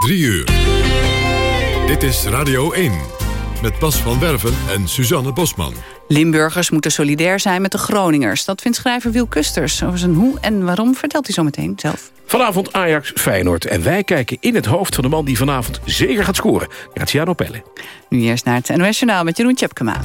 3 uur. Dit is Radio 1. Met Bas van Werven en Suzanne Bosman. Limburgers moeten solidair zijn met de Groningers. Dat vindt schrijver Wiel Kusters. Over zijn hoe en waarom vertelt hij zo meteen zelf. Vanavond Ajax Feyenoord. En wij kijken in het hoofd van de man die vanavond zeker gaat scoren. Graziano Pelle. Nu eerst naar het NOS Journaal met Jeroen Tjepkema.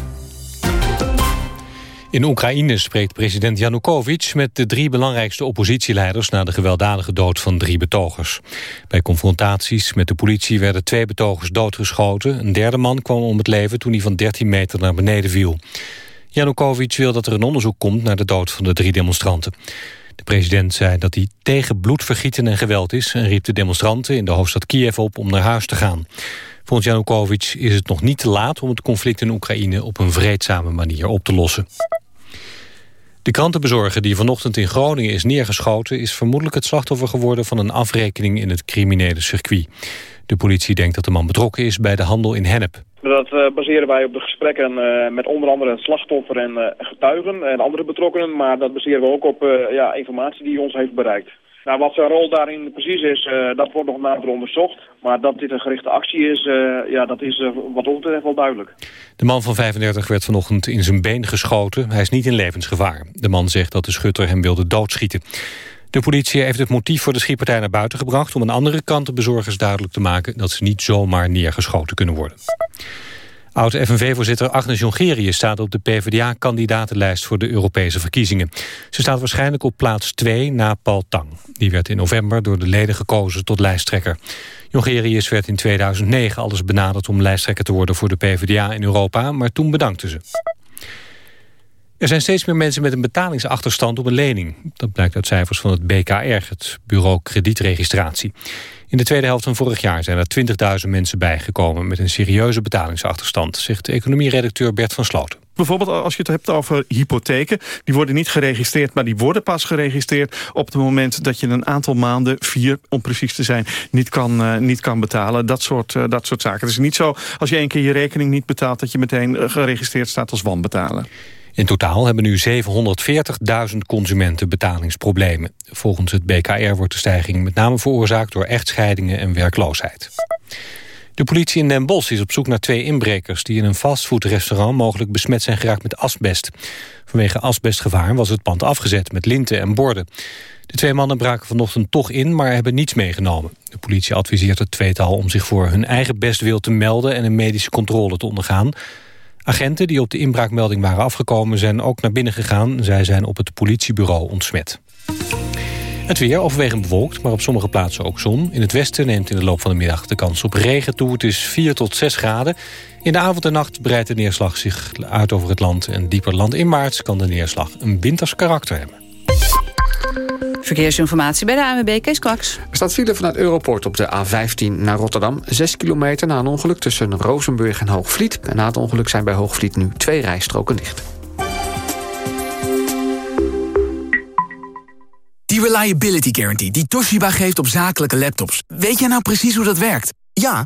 In Oekraïne spreekt president Janukovic met de drie belangrijkste oppositieleiders na de gewelddadige dood van drie betogers. Bij confrontaties met de politie werden twee betogers doodgeschoten. Een derde man kwam om het leven toen hij van 13 meter naar beneden viel. Janukovic wil dat er een onderzoek komt naar de dood van de drie demonstranten. De president zei dat hij tegen bloedvergieten en geweld is... en riep de demonstranten in de hoofdstad Kiev op om naar huis te gaan. Volgens Janukovic is het nog niet te laat om het conflict in Oekraïne... op een vreedzame manier op te lossen. De krantenbezorger die vanochtend in Groningen is neergeschoten... is vermoedelijk het slachtoffer geworden van een afrekening in het criminele circuit. De politie denkt dat de man betrokken is bij de handel in hennep. Dat uh, baseren wij op de gesprekken uh, met onder andere het slachtoffer en uh, getuigen en andere betrokkenen. Maar dat baseren we ook op ja, informatie die ons heeft bereikt. Nou, wat zijn rol daarin precies is, dat wordt nog nader onderzocht. Maar dat dit een gerichte actie is, ja, dat is wat ons betreft wel duidelijk. De man van 35 werd vanochtend in zijn been geschoten. Hij is niet in levensgevaar. De man zegt dat de schutter hem wilde doodschieten. De politie heeft het motief voor de schietpartij naar buiten gebracht... om aan andere krantenbezorgers duidelijk te maken... dat ze niet zomaar neergeschoten kunnen worden. Oud-FNV-voorzitter Agnes Jongerius staat op de PvdA-kandidatenlijst voor de Europese verkiezingen. Ze staat waarschijnlijk op plaats 2 na Paul Tang. Die werd in november door de leden gekozen tot lijsttrekker. Jongerius werd in 2009 alles benaderd om lijsttrekker te worden voor de PvdA in Europa, maar toen bedankte ze. Er zijn steeds meer mensen met een betalingsachterstand op een lening. Dat blijkt uit cijfers van het BKR, het Bureau Kredietregistratie. In de tweede helft van vorig jaar zijn er 20.000 mensen bijgekomen... met een serieuze betalingsachterstand, zegt economieredacteur Bert van Sloten. Bijvoorbeeld als je het hebt over hypotheken. Die worden niet geregistreerd, maar die worden pas geregistreerd... op het moment dat je een aantal maanden, vier om precies te zijn... niet kan, uh, niet kan betalen. Dat soort, uh, dat soort zaken. Het is niet zo als je één keer je rekening niet betaalt... dat je meteen uh, geregistreerd staat als wanbetaler. In totaal hebben nu 740.000 consumenten betalingsproblemen. Volgens het BKR wordt de stijging met name veroorzaakt door echtscheidingen en werkloosheid. De politie in Den Bosch is op zoek naar twee inbrekers... die in een fastfoodrestaurant mogelijk besmet zijn geraakt met asbest. Vanwege asbestgevaar was het pand afgezet met linten en borden. De twee mannen braken vanochtend toch in, maar hebben niets meegenomen. De politie adviseert het tweetal om zich voor hun eigen bestwil te melden... en een medische controle te ondergaan. Agenten die op de inbraakmelding waren afgekomen zijn ook naar binnen gegaan. Zij zijn op het politiebureau ontsmet. Het weer overwegend bewolkt, maar op sommige plaatsen ook zon. In het westen neemt in de loop van de middag de kans op regen toe. Het is 4 tot 6 graden. In de avond en nacht breidt de neerslag zich uit over het land... en dieper land in maart kan de neerslag een winters karakter hebben. Verkeersinformatie bij de ANWB Kees Kwaks. Er staat file vanuit Europort op de A15 naar Rotterdam. 6 kilometer na een ongeluk tussen Rozenburg en Hoogvliet. En na het ongeluk zijn bij Hoogvliet nu twee rijstroken dicht. Die Reliability Guarantee die Toshiba geeft op zakelijke laptops. Weet jij nou precies hoe dat werkt? Ja,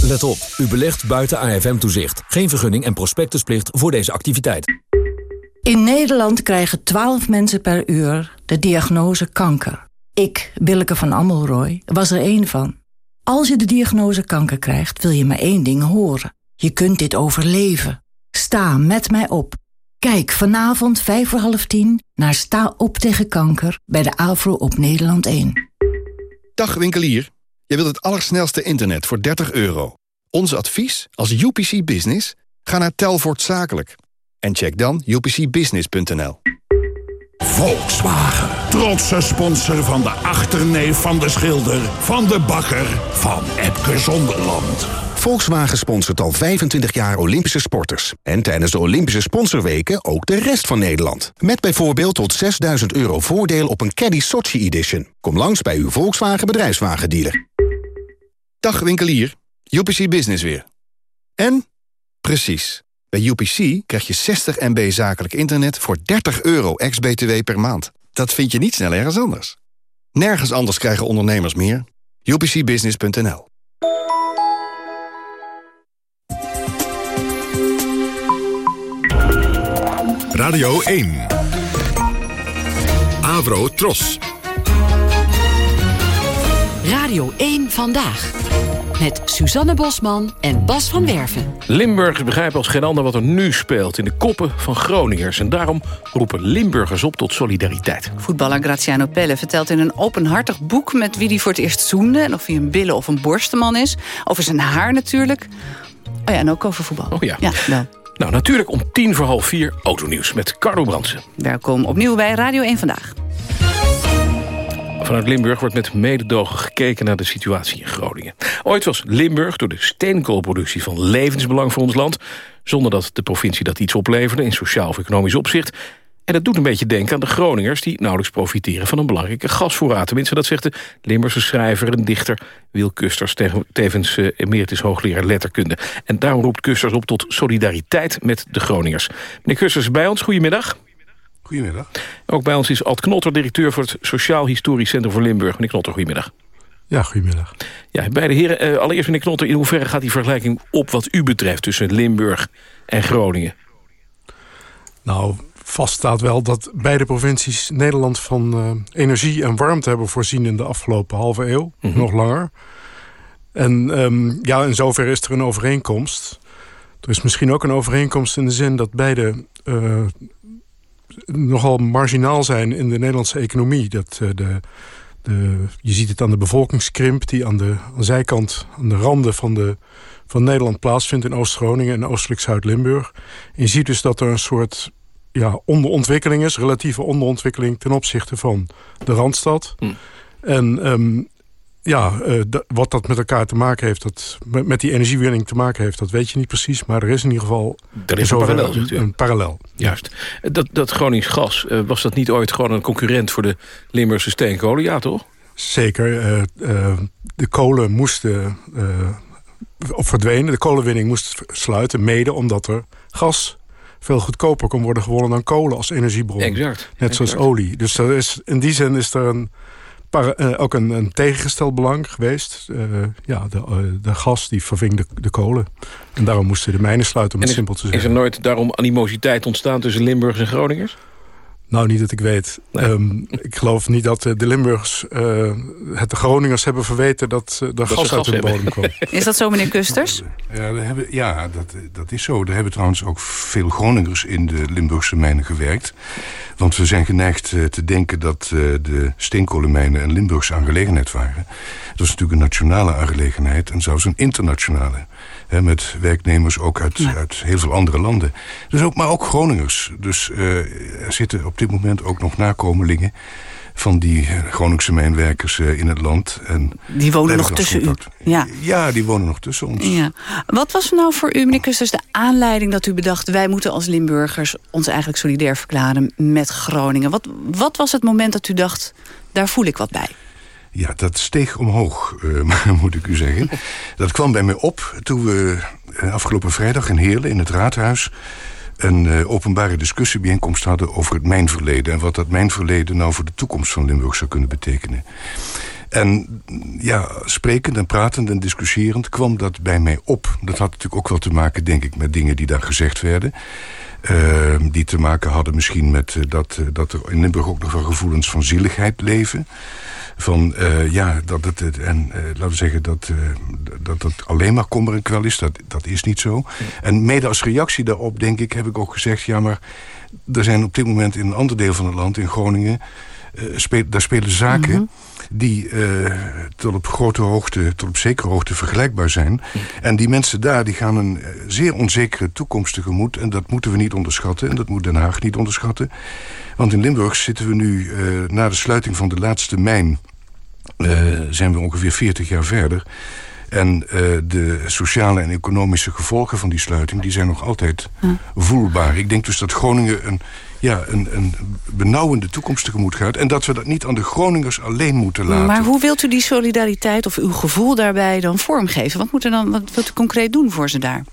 Let op, u belegt buiten AFM-toezicht. Geen vergunning en prospectusplicht voor deze activiteit. In Nederland krijgen 12 mensen per uur de diagnose kanker. Ik, Willeke van Ammelrooy, was er één van. Als je de diagnose kanker krijgt, wil je maar één ding horen. Je kunt dit overleven. Sta met mij op. Kijk vanavond vijf voor half tien naar Sta op tegen kanker bij de AVRO op Nederland 1. Dag winkelier. Je wilt het allersnelste internet voor 30 euro. Ons advies als UPC Business? Ga naar Telvoort Zakelijk. En check dan upcbusiness.nl. Volkswagen. Trotse sponsor van de achterneef van de schilder... van de bakker van Epke Zonderland. Volkswagen sponsort al 25 jaar Olympische sporters. En tijdens de Olympische sponsorweken ook de rest van Nederland. Met bijvoorbeeld tot 6000 euro voordeel op een Caddy Sochi Edition. Kom langs bij uw Volkswagen bedrijfswagendealer. Dag winkelier, UPC Business weer. En? Precies. Bij UPC krijg je 60 MB zakelijk internet voor 30 euro ex-BTW per maand. Dat vind je niet snel ergens anders. Nergens anders krijgen ondernemers meer. UPCbusiness.nl Radio 1. Avro Tros. Radio 1 Vandaag. Met Suzanne Bosman en Bas van Werven. Limburgers begrijpen als geen ander wat er nu speelt... in de koppen van Groningers. En daarom roepen Limburgers op tot solidariteit. Voetballer Graziano Pelle vertelt in een openhartig boek... met wie hij voor het eerst zoende... en of hij een billen- of een borstenman is. Over zijn haar natuurlijk. Oh ja, en ook over voetbal. Oh ja. Ja. Nou, natuurlijk om tien voor half vier autonieuws met Carlo Brandsen. Welkom opnieuw bij Radio 1 Vandaag. Vanuit Limburg wordt met mededogen gekeken naar de situatie in Groningen. Ooit was Limburg door de steenkoolproductie van levensbelang voor ons land... zonder dat de provincie dat iets opleverde in sociaal of economisch opzicht... En dat doet een beetje denken aan de Groningers... die nauwelijks profiteren van een belangrijke gasvoorraad. Tenminste, dat zegt de Limburgse schrijver en dichter Wiel Kusters... tevens uh, emeritus hoogleraar letterkunde. En daarom roept Kusters op tot solidariteit met de Groningers. Meneer Kusters, bij ons, goedemiddag. Goedemiddag. Ook bij ons is Ad Knotter, directeur voor het Sociaal Historisch Centrum voor Limburg. Meneer Knotter, goedemiddag. Ja, goedemiddag. Ja, beide heren, uh, allereerst meneer Knotter... in hoeverre gaat die vergelijking op wat u betreft... tussen Limburg en Groningen? Nou, vast staat wel dat beide provincies Nederland van uh, energie en warmte hebben voorzien in de afgelopen halve eeuw, Mhm. nog langer. En um, ja, in zoverre is er een overeenkomst. Er is misschien ook een overeenkomst in de zin dat beide uh, nogal marginaal zijn in de Nederlandse economie. Dat uh, de, de, je ziet het aan de bevolkingskrimp die aan de aan zijkant, aan de randen van, de, van Nederland plaatsvindt in Oost-Groningen en oostelijk Zuid-Limburg. En je ziet dus dat er een soort ja, onderontwikkeling is, relatieve onderontwikkeling ten opzichte van de Randstad. Hm. En um, ja, uh, wat dat met elkaar te maken heeft, dat, met, met, die energiewinning te maken heeft, dat weet je niet precies. Maar er is in ieder geval er is een parallel. Een, een parallel. Juist. Dat, dat Gronings gas, uh, was dat niet ooit gewoon een concurrent voor de Limburgse steenkolen? Ja, toch? Zeker. Uh, de kolen moesten of verdwenen. De kolenwinning moest sluiten, mede omdat er gas veel goedkoper kon worden gewonnen dan kolen als energiebron. Exact. Net exact. zoals olie. Dus er is, in die zin is er een, para, uh, ook een, een, tegengesteld belang geweest. Uh, ja, de, uh, de, gas die verving de, de, kolen. En daarom moesten de mijnen sluiten, om het is, simpel te zeggen. Is er nooit daarom animositeit ontstaan tussen Limburgers en Groningers? Nou, niet dat ik weet. Nee. Um, ik geloof niet dat de Limburgers uh, het de Groningers hebben verweten... dat uh, er dat gas uit de bodem kwam. Is dat zo, meneer Kusters? Ja, hebben, ja dat, dat is zo. Er hebben trouwens ook veel Groningers in de Limburgse mijnen gewerkt. Want we zijn geneigd uh, te denken dat de steenkolenmijnen een Limburgse aangelegenheid waren. Dat was natuurlijk een nationale aangelegenheid en zelfs een internationale. Hè, met werknemers ook uit, ja. uit heel veel andere landen. Dus ook, maar ook Groningers. Dus uh, er zitten op dit moment ook nog nakomelingen van die Groningse mijnwerkers uh, in het land. En die wonen nog tussen contact. u? Ja. ja, die wonen nog tussen ons. Ja. Wat was nou voor u, meneer Kusters, de aanleiding dat u bedacht... wij moeten als Limburgers ons eigenlijk solidair verklaren met Groningen? Wat, wat was het moment dat u dacht, daar voel ik wat bij? Ja, dat steeg omhoog, uh, moet ik u zeggen. Dat kwam bij mij op toen we uh, afgelopen vrijdag in Heerlen in het raadhuis... een uh, openbare discussiebijeenkomst hadden over het mijnverleden... en wat dat mijnverleden nou voor de toekomst van Limburg zou kunnen betekenen. En ja, sprekend en pratend en discussierend kwam dat bij mij op. Dat had natuurlijk ook wel te maken, denk ik, met dingen die daar gezegd werden... Uh, die te maken hadden misschien met uh, dat, uh, dat er in Limburg ook nog wel gevoelens van zieligheid leven. Van ja, dat het, en laten we zeggen dat, dat het alleen maar kommer en kwel is. Dat, dat is niet zo. En mede als reactie daarop, denk ik, heb ik ook gezegd... ja, maar er zijn op dit moment in een ander deel van het land, in Groningen... daar spelen zaken... Mhm. Die tot op grote hoogte, tot op zekere hoogte vergelijkbaar zijn. En die mensen daar die gaan een zeer onzekere toekomst tegemoet. En dat moeten we niet onderschatten. En dat moet Den Haag niet onderschatten. Want in Limburg zitten we nu na de sluiting van de laatste mijn... zijn we ongeveer 40 jaar verder. En uh, de sociale en economische gevolgen van die sluiting... die zijn nog altijd voelbaar. Ik denk dus dat Groningen een, ja, een, een benauwende toekomst tegemoet gaat... en dat we dat niet aan de Groningers alleen moeten laten. Maar hoe wilt u die solidariteit of uw gevoel daarbij dan vormgeven? Wat, moet er dan, wat wilt u concreet doen voor ze daar?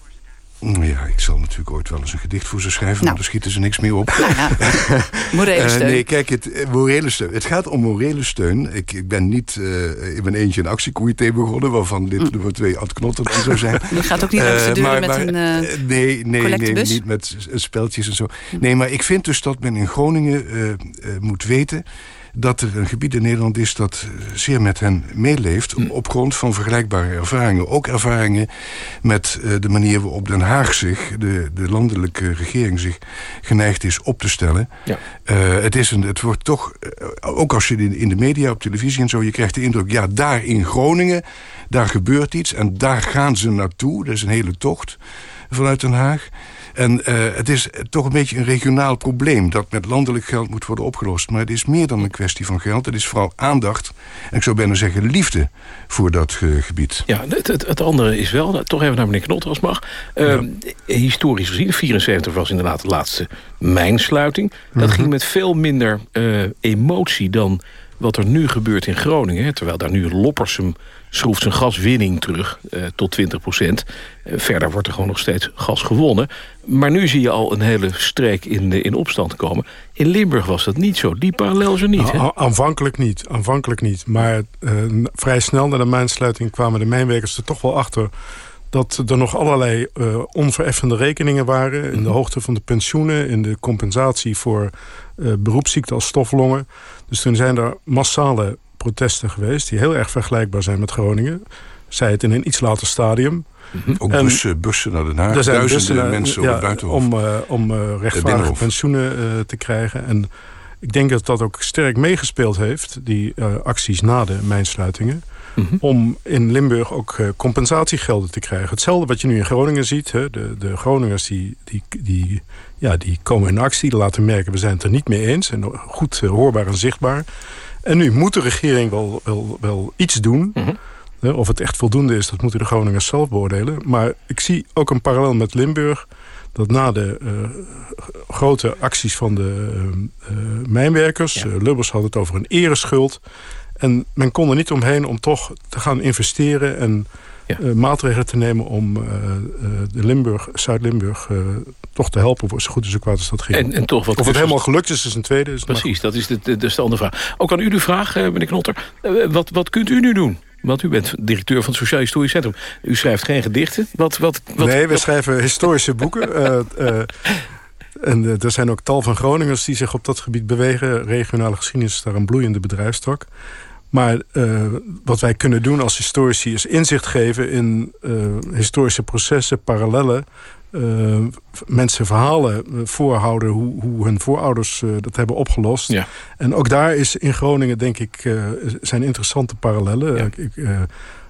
Mm, ja, ik zal natuurlijk ooit wel eens een gedicht voor ze schrijven... Nou. maar daar schieten ze niks meer op. Nou ja, morele eh, steun. nee, kijk, het, eh, morele steun. het gaat om morele steun. Ik, ik ben niet uh, in mijn eentje een actiecomité begonnen... waarvan lid mm. nummer twee Ad Knotten dan zou zijn. Je gaat ook niet uh, de deur met een Nee, nee, nee niet met speltjes en zo. Nee, maar ik vind dus dat men in Groningen moet weten dat er een gebied in Nederland is dat zeer met hen meeleeft... Hm. op grond van vergelijkbare ervaringen. Ook ervaringen met uh, de manier waarop Den Haag zich... De, de landelijke regering zich geneigd is op te stellen. Ja. Uh, het, is een, het wordt toch, uh, ook als je in, in de media, op televisie en zo... je krijgt de indruk, ja, daar in Groningen, daar gebeurt iets... en daar gaan ze naartoe. Dat is een hele tocht vanuit Den Haag. En uh, het is toch een beetje een regionaal probleem... dat met landelijk geld moet worden opgelost. Maar het is meer dan een kwestie van geld. Het is vooral aandacht, en ik zou bijna zeggen liefde... voor dat uh, gebied. Ja, het, het, het, andere is wel, toch even naar meneer Knotter als mag... Uh, historisch gezien, 74 was inderdaad de laatste mijnsluiting. Dat mhm. ging met veel minder emotie dan wat er nu gebeurt in Groningen. Terwijl daar nu Loppersum schroeft zijn gaswinning terug uh, tot 20 procent. Uh, verder wordt er gewoon nog steeds gas gewonnen. Maar nu zie je al een hele streek in, in opstand komen. In Limburg was dat niet zo. Die parallel er niet. Nou, aanvankelijk niet. Aanvankelijk niet. Maar vrij snel na de mijnsluiting kwamen de mijnwerkers er toch wel achter dat er nog allerlei onvereffende rekeningen waren... in de mhm. hoogte van de pensioenen, in de compensatie voor beroepsziekten als stoflongen. Dus toen zijn er massale protesten geweest... die heel erg vergelijkbaar zijn met Groningen. Zij het in een iets later stadium. Mhm. Ook bussen, bussen naar Den Haag. Er zijn duizenden mensen ja, op het buitenhof. Om, uh, om uh, rechtvaardige pensioenen uh, te krijgen. En ik denk dat dat ook sterk meegespeeld heeft... die acties na de mijnsluitingen... Mhm. om in Limburg ook compensatiegelden te krijgen. Hetzelfde wat je nu in Groningen ziet. Hè, de, de Groningers die, die, die, ja, die komen in actie, die laten merken... we zijn het er niet mee eens. En goed hoorbaar en zichtbaar. En nu moet de regering wel, wel, wel iets doen. Mhm. Of het echt voldoende is, dat moeten de Groningers zelf beoordelen. Maar ik zie ook een parallel met Limburg dat na de uh, grote acties van de uh, mijnwerkers... Ja. Lubbers had het over een ereschuld... en men kon er niet omheen om toch te gaan investeren... en ja. maatregelen te nemen om de Limburg, Zuid-Limburg toch te helpen voor zo goed en zo kwaad als dat ging. En, en toch wat of het helemaal gelukt is, is een tweede. Is Precies, dat is de, de, de andere vraag. Ook aan u de vraag, eh, meneer Knotter. Eh, wat, wat kunt u nu doen? Want u bent directeur van het Sociaal Historisch Centrum. U schrijft geen gedichten. Wat, wat, wat, nee, we schrijven historische boeken. uh, en er zijn ook tal van Groningers die zich op dat gebied bewegen. Regionale geschiedenis is daar een bloeiende bedrijfstak. Maar uh, wat wij kunnen doen als historici is inzicht geven in uh, historische processen, parallellen uh, mensen verhalen eh, voorhouden hoe, hoe hun voorouders dat hebben opgelost. Ja. En ook daar is in Groningen, denk ik, zijn interessante parallellen. Ja. Ik,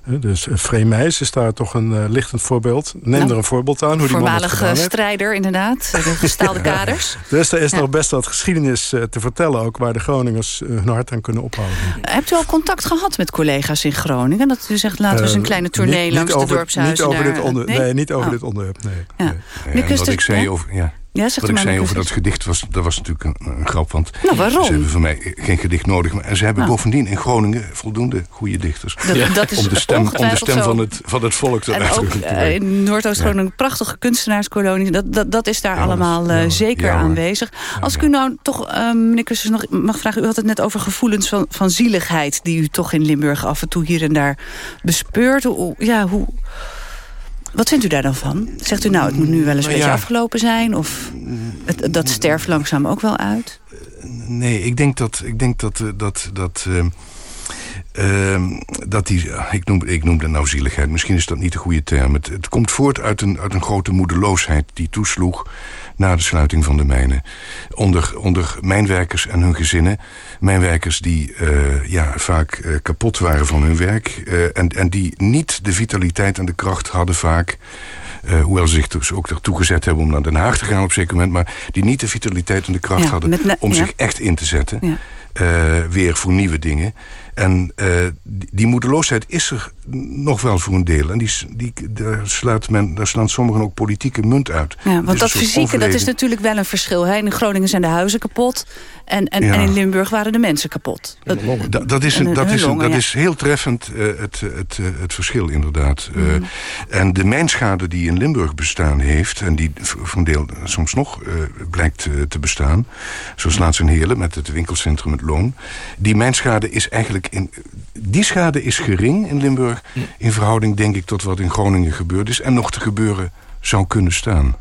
dus Vreemijs is daar toch een lichtend voorbeeld. Neem nou, er een voorbeeld aan. Hoe die voormalige strijder, inderdaad. De gestaalde kaders. dus er is nog best wat geschiedenis te vertellen ook... waar de Groningers hun hart aan kunnen ophouden. Hebt u al contact gehad met collega's in Groningen? Dat u zegt, laten we eens een kleine tournee niet, langs niet de dorpshuizen. Niet over, dit, onder, nee? nee? niet over oh. dit onderwerp, nee. Ja. nee. wat ik zei over... Ja. Ja, Wat ik zei over dat gedicht, was, dat was natuurlijk een, een grap. Want nou, waarom? ze hebben voor mij geen gedicht nodig. Maar, en ze hebben nou. bovendien in Groningen voldoende goede dichters. Dat, dat is om, de stem, om de stem van het, van het volk te En ook uh, in Noordoost-Groningen prachtige kunstenaarskolonie. Dat, dat, dat is daar allemaal uh, zeker aanwezig. Als ik u nou toch, uh, meneer Kussers, nog mag vragen. U had het net over gevoelens van, van zieligheid... die u toch in Limburg af en toe hier en daar bespeurt. Hoe, ja, hoe... Wat vindt u daar dan van? Zegt u nou, het moet nu wel eens een beetje afgelopen zijn? Of het, dat sterft langzaam ook wel uit? Nee, ik denk dat... Ik denk dat, eh, dat, dat uh, uh, dat die, ik noem, ik noem dat nou zieligheid, misschien is dat niet de goede term. Het, het komt voort uit een, uit een grote moedeloosheid die toesloeg na de sluiting van de mijnen. Onder, onder mijnwerkers en hun gezinnen. Mijnwerkers die uh, ja, vaak uh, kapot waren van hun werk. Uh, en, en die niet de vitaliteit en de kracht hadden vaak... Uh, hoewel ze zich dus ook ertoe gezet hebben om naar Den Haag te gaan op een zeker moment... maar die niet de vitaliteit en de kracht ja, hadden om ja. zich echt in te zetten. Ja. Uh, weer voor nieuwe dingen. En uh, die moedeloosheid is er nog wel voor een deel. En die, die, daar, slaat men, daar slaan sommigen ook politieke munt uit. Ja, want dat fysieke, dat is natuurlijk wel een verschil. Hè? In Groningen zijn de huizen kapot. En, en, ja. en in Limburg waren de mensen kapot. Dat, is, een, dat is, een, dat is heel treffend uh, het, het, uh, het verschil inderdaad. Mm. Uh, en de mijnschade die in Limburg bestaan heeft... en die voor een deel soms nog blijkt te bestaan... zoals laatst in Heerlen met het winkelcentrum Het Loon... die mijnschade is eigenlijk... In, die schade is gering in Limburg... in verhouding denk ik tot wat in Groningen gebeurd is... en nog te gebeuren zou kunnen staan.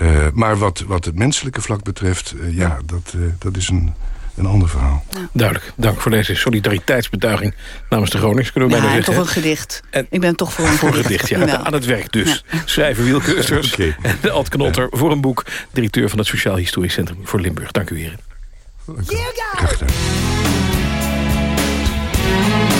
Uh, maar wat, wat het menselijke vlak betreft, uh, ja, dat, uh, dat is een, een ander verhaal. Ja. Duidelijk. Dank voor deze solidariteitsbetuiging namens de Gronings. Kunnen we ja, bijna en zeggen. toch een gedicht. En, ik ben toch voor een voor gedicht. gedicht ja. Aan het werk dus. Ja. Schrijven wielkeusters. okay. En de Ad Knotter voor een boek. Directeur van het Sociaal Historisch Centrum voor Limburg. Dank u heren. Graag gedaan. Thank you.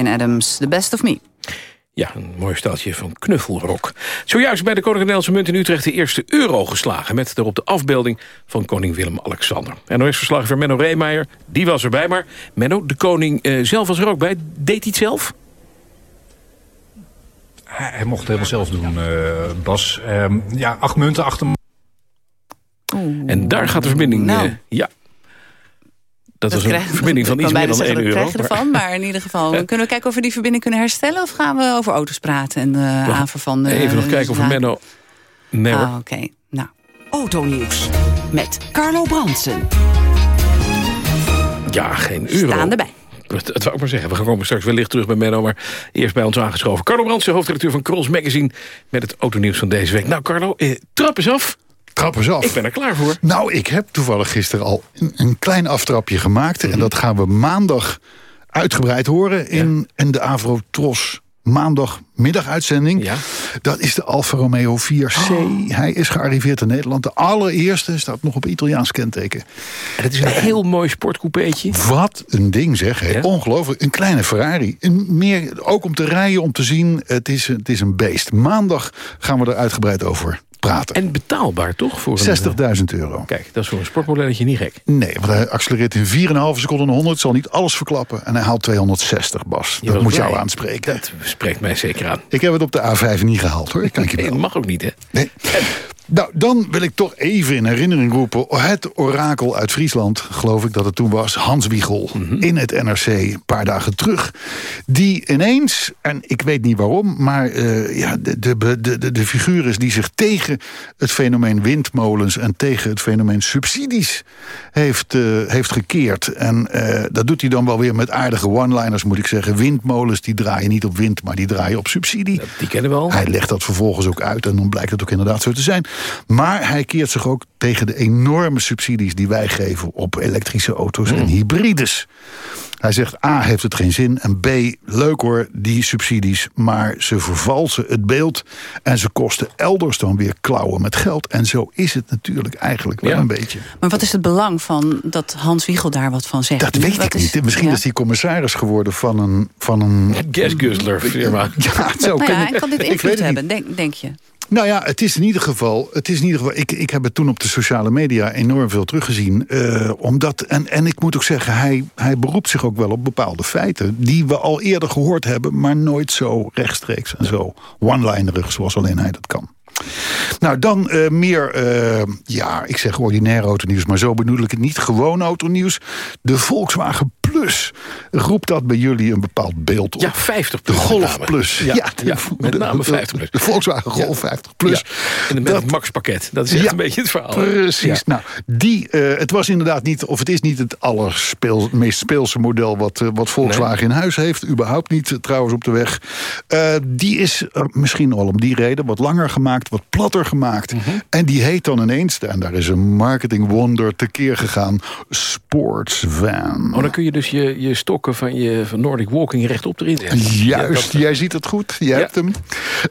Brian Adams, The Best of Me. Ja, een mooi steltje van knuffelrok. Zojuist bij de Koninklijke Nederlandse Munt in Utrecht... de eerste euro geslagen, met daarop de afbeelding van koning Willem-Alexander. NOS-verslaggever Menno Reemeijer, die was erbij. Maar Menno, de koning eh, zelf was er ook bij. Deed hij het zelf? Hij, hij mocht het helemaal zelf doen, eh, Bas. Ehm, ja, acht munten achter En daar gaat de verbinding... Nou. eh, ja. Dat, was een verbinding van iets meer dan bijna 1 zeggen, euro. Dat krijg je ervan, maar in ieder geval... kunnen we kijken of we die verbinding kunnen herstellen... of gaan we over auto's praten en de aanver van... de- Even nog kijken of we? Menno... Nee. Ah, oké. Nou. Autonieuws met Carlo Bransen. Ja, geen euro. Staan erbij. Dat, dat wou ik maar zeggen. We komen straks wellicht terug bij Menno, maar eerst bij ons aangeschoven. Carlo Brandsen, hoofdredacteur van Cross Magazine... met het autonieuws van deze week. Nou, Carlo, eh, trap eens af. Trap eens af. Ik ben er klaar voor. Nou, ik heb toevallig gisteren al een, een klein aftrapje gemaakt. Mhm. En dat gaan we maandag uitgebreid horen in, in de Avrotros maandagmiddaguitzending. Ja. Dat is de Alfa Romeo 4C. Hij is gearriveerd in Nederland. De allereerste staat nog op Italiaans kenteken. En het is een heel mooi sportcoupeetje. Wat een ding zeg. Ja. Ongelooflijk. Een kleine Ferrari. Een meer, ook om te rijden, om te zien. Het is, het is een beest. Maandag gaan we er uitgebreid over praten. En betaalbaar, toch? Voor een- 60.000 euro. Kijk, dat is voor een sportmodelletje niet gek. Nee, want hij accelereert in 4,5 seconden naar 100. Zal niet alles verklappen. En hij haalt 260, Bas. Je dat moet blij. jou aanspreken. Dat spreekt mij zeker aan. Ik heb het op de A5 niet gehaald, hoor. Kan ik je Nee, dat mag ook niet, hè? Nee. Nou, dan wil ik toch even in herinnering roepen... het orakel uit Friesland, geloof ik dat het toen was... Hans Wiegel, Mhm. in het NRC, een paar dagen terug... die ineens, en ik weet niet waarom... maar eh, ja, de, de, de, de, de figuur is die zich tegen het fenomeen windmolens... en tegen het fenomeen subsidies heeft, eh, heeft gekeerd. En eh, dat doet hij dan wel weer met aardige one-liners, moet ik zeggen. Windmolens die draaien niet op wind, maar die draaien op subsidie. Die kennen we al. Hij legt dat vervolgens ook uit en dan blijkt het ook inderdaad zo te zijn. Maar hij keert zich ook tegen de enorme subsidies die wij geven op elektrische auto's en hybrides. Hij zegt A heeft het geen zin en B leuk hoor die subsidies, maar ze vervalsen het beeld en ze kosten elders dan weer klauwen met geld. En zo is het natuurlijk eigenlijk wel Ja. een beetje. Maar wat is het belang van dat Hans Wiegel daar wat van zegt? Dat weet Wat ik is- niet. Misschien ja. is hij commissaris geworden van een... Van een Gasguzzler firma. Ja, het zou Nou ja, kunnen. hij kan dit Ik weet invloed hebben, denk, denk je? Nou ja, het is in ieder geval. Het is in ieder geval ik, ik heb het toen op de sociale media enorm veel teruggezien. eh, omdat, en, en ik moet ook zeggen, hij, hij beroept zich ook wel op bepaalde feiten. die we al eerder gehoord hebben, maar nooit zo rechtstreeks en zo one-linerig zoals alleen hij dat kan. Nou, dan eh, meer, eh, ja, ik zeg ordinair autonieuws, maar zo bedoel ik het niet. Gewoon autonieuws. De Volkswagen Plus. Roept dat bij jullie een bepaald beeld op? Ja, 50 De plus. Golf met name. Plus. Ja, de- ja, met de- name de- 50 plus. De Volkswagen Golf 50 Plus. En met Dat- het Max-pakket. Dat is echt een beetje het verhaal. Precies. Nou, die, eh, het was inderdaad niet, of het is niet het allerspeel, meest speelse model wat, eh, wat Volkswagen in huis heeft. Überhaupt niet, eh, trouwens, op de weg. Die is misschien al om die reden wat langer gemaakt, wat platter gemaakt. Mhm. En die heet dan ineens, en daar is een marketing wonder tekeer gegaan, Sports Van. Oh, dan kun je dus je, je stokken van je van Nordic Walking rechtop erin zetten. Juist, jij ziet het goed. Jij hebt hem.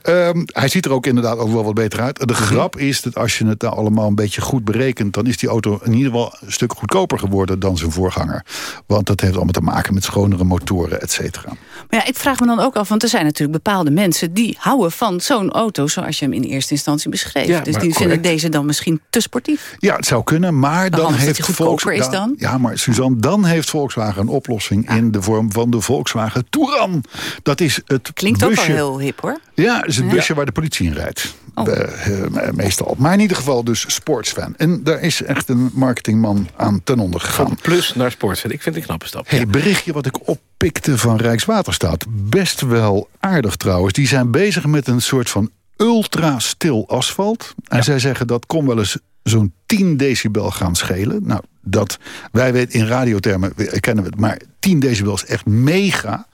Ehm, hij ziet er ook inderdaad ook wel wat beter uit. Mhm. De grap is dat als je het nou allemaal een beetje goed berekent... dan is die auto in ieder geval een stuk goedkoper geworden dan zijn voorganger. Want dat heeft allemaal te maken met schonere motoren, et cetera. Maar ja, ik vraag me dan ook af, want er zijn natuurlijk bepaalde mensen... die houden van zo'n auto zoals je hem in eerste instantie beschreef. Ja, dus die vinden deze dan misschien te sportief. Ja, het zou kunnen, maar dan heeft is dan? Ja, maar Suzanne, dan heeft Volkswagen een oplossing... in de vorm van de Volkswagen Touran. Dat is het Klinkt ook busje... wel heel hip, hoor. Ja, is het Ja. busje waar de politie in rijdt. Oh. Eh, meestal. Maar in ieder geval dus sportsfan. En daar is echt een marketingman aan ten onder gegaan. Van plus naar sport. Ik vind het een knappe stap. Hey, berichtje wat ik oppikte van Rijkswaterstaat. Best wel aardig trouwens. Die zijn bezig met een soort van ultra stil asfalt. En zij zeggen dat kon wel eens zo'n 10 decibel gaan schelen. Nou, dat, wij weten in radiothermen kennen we het, maar 10 decibel is echt mega.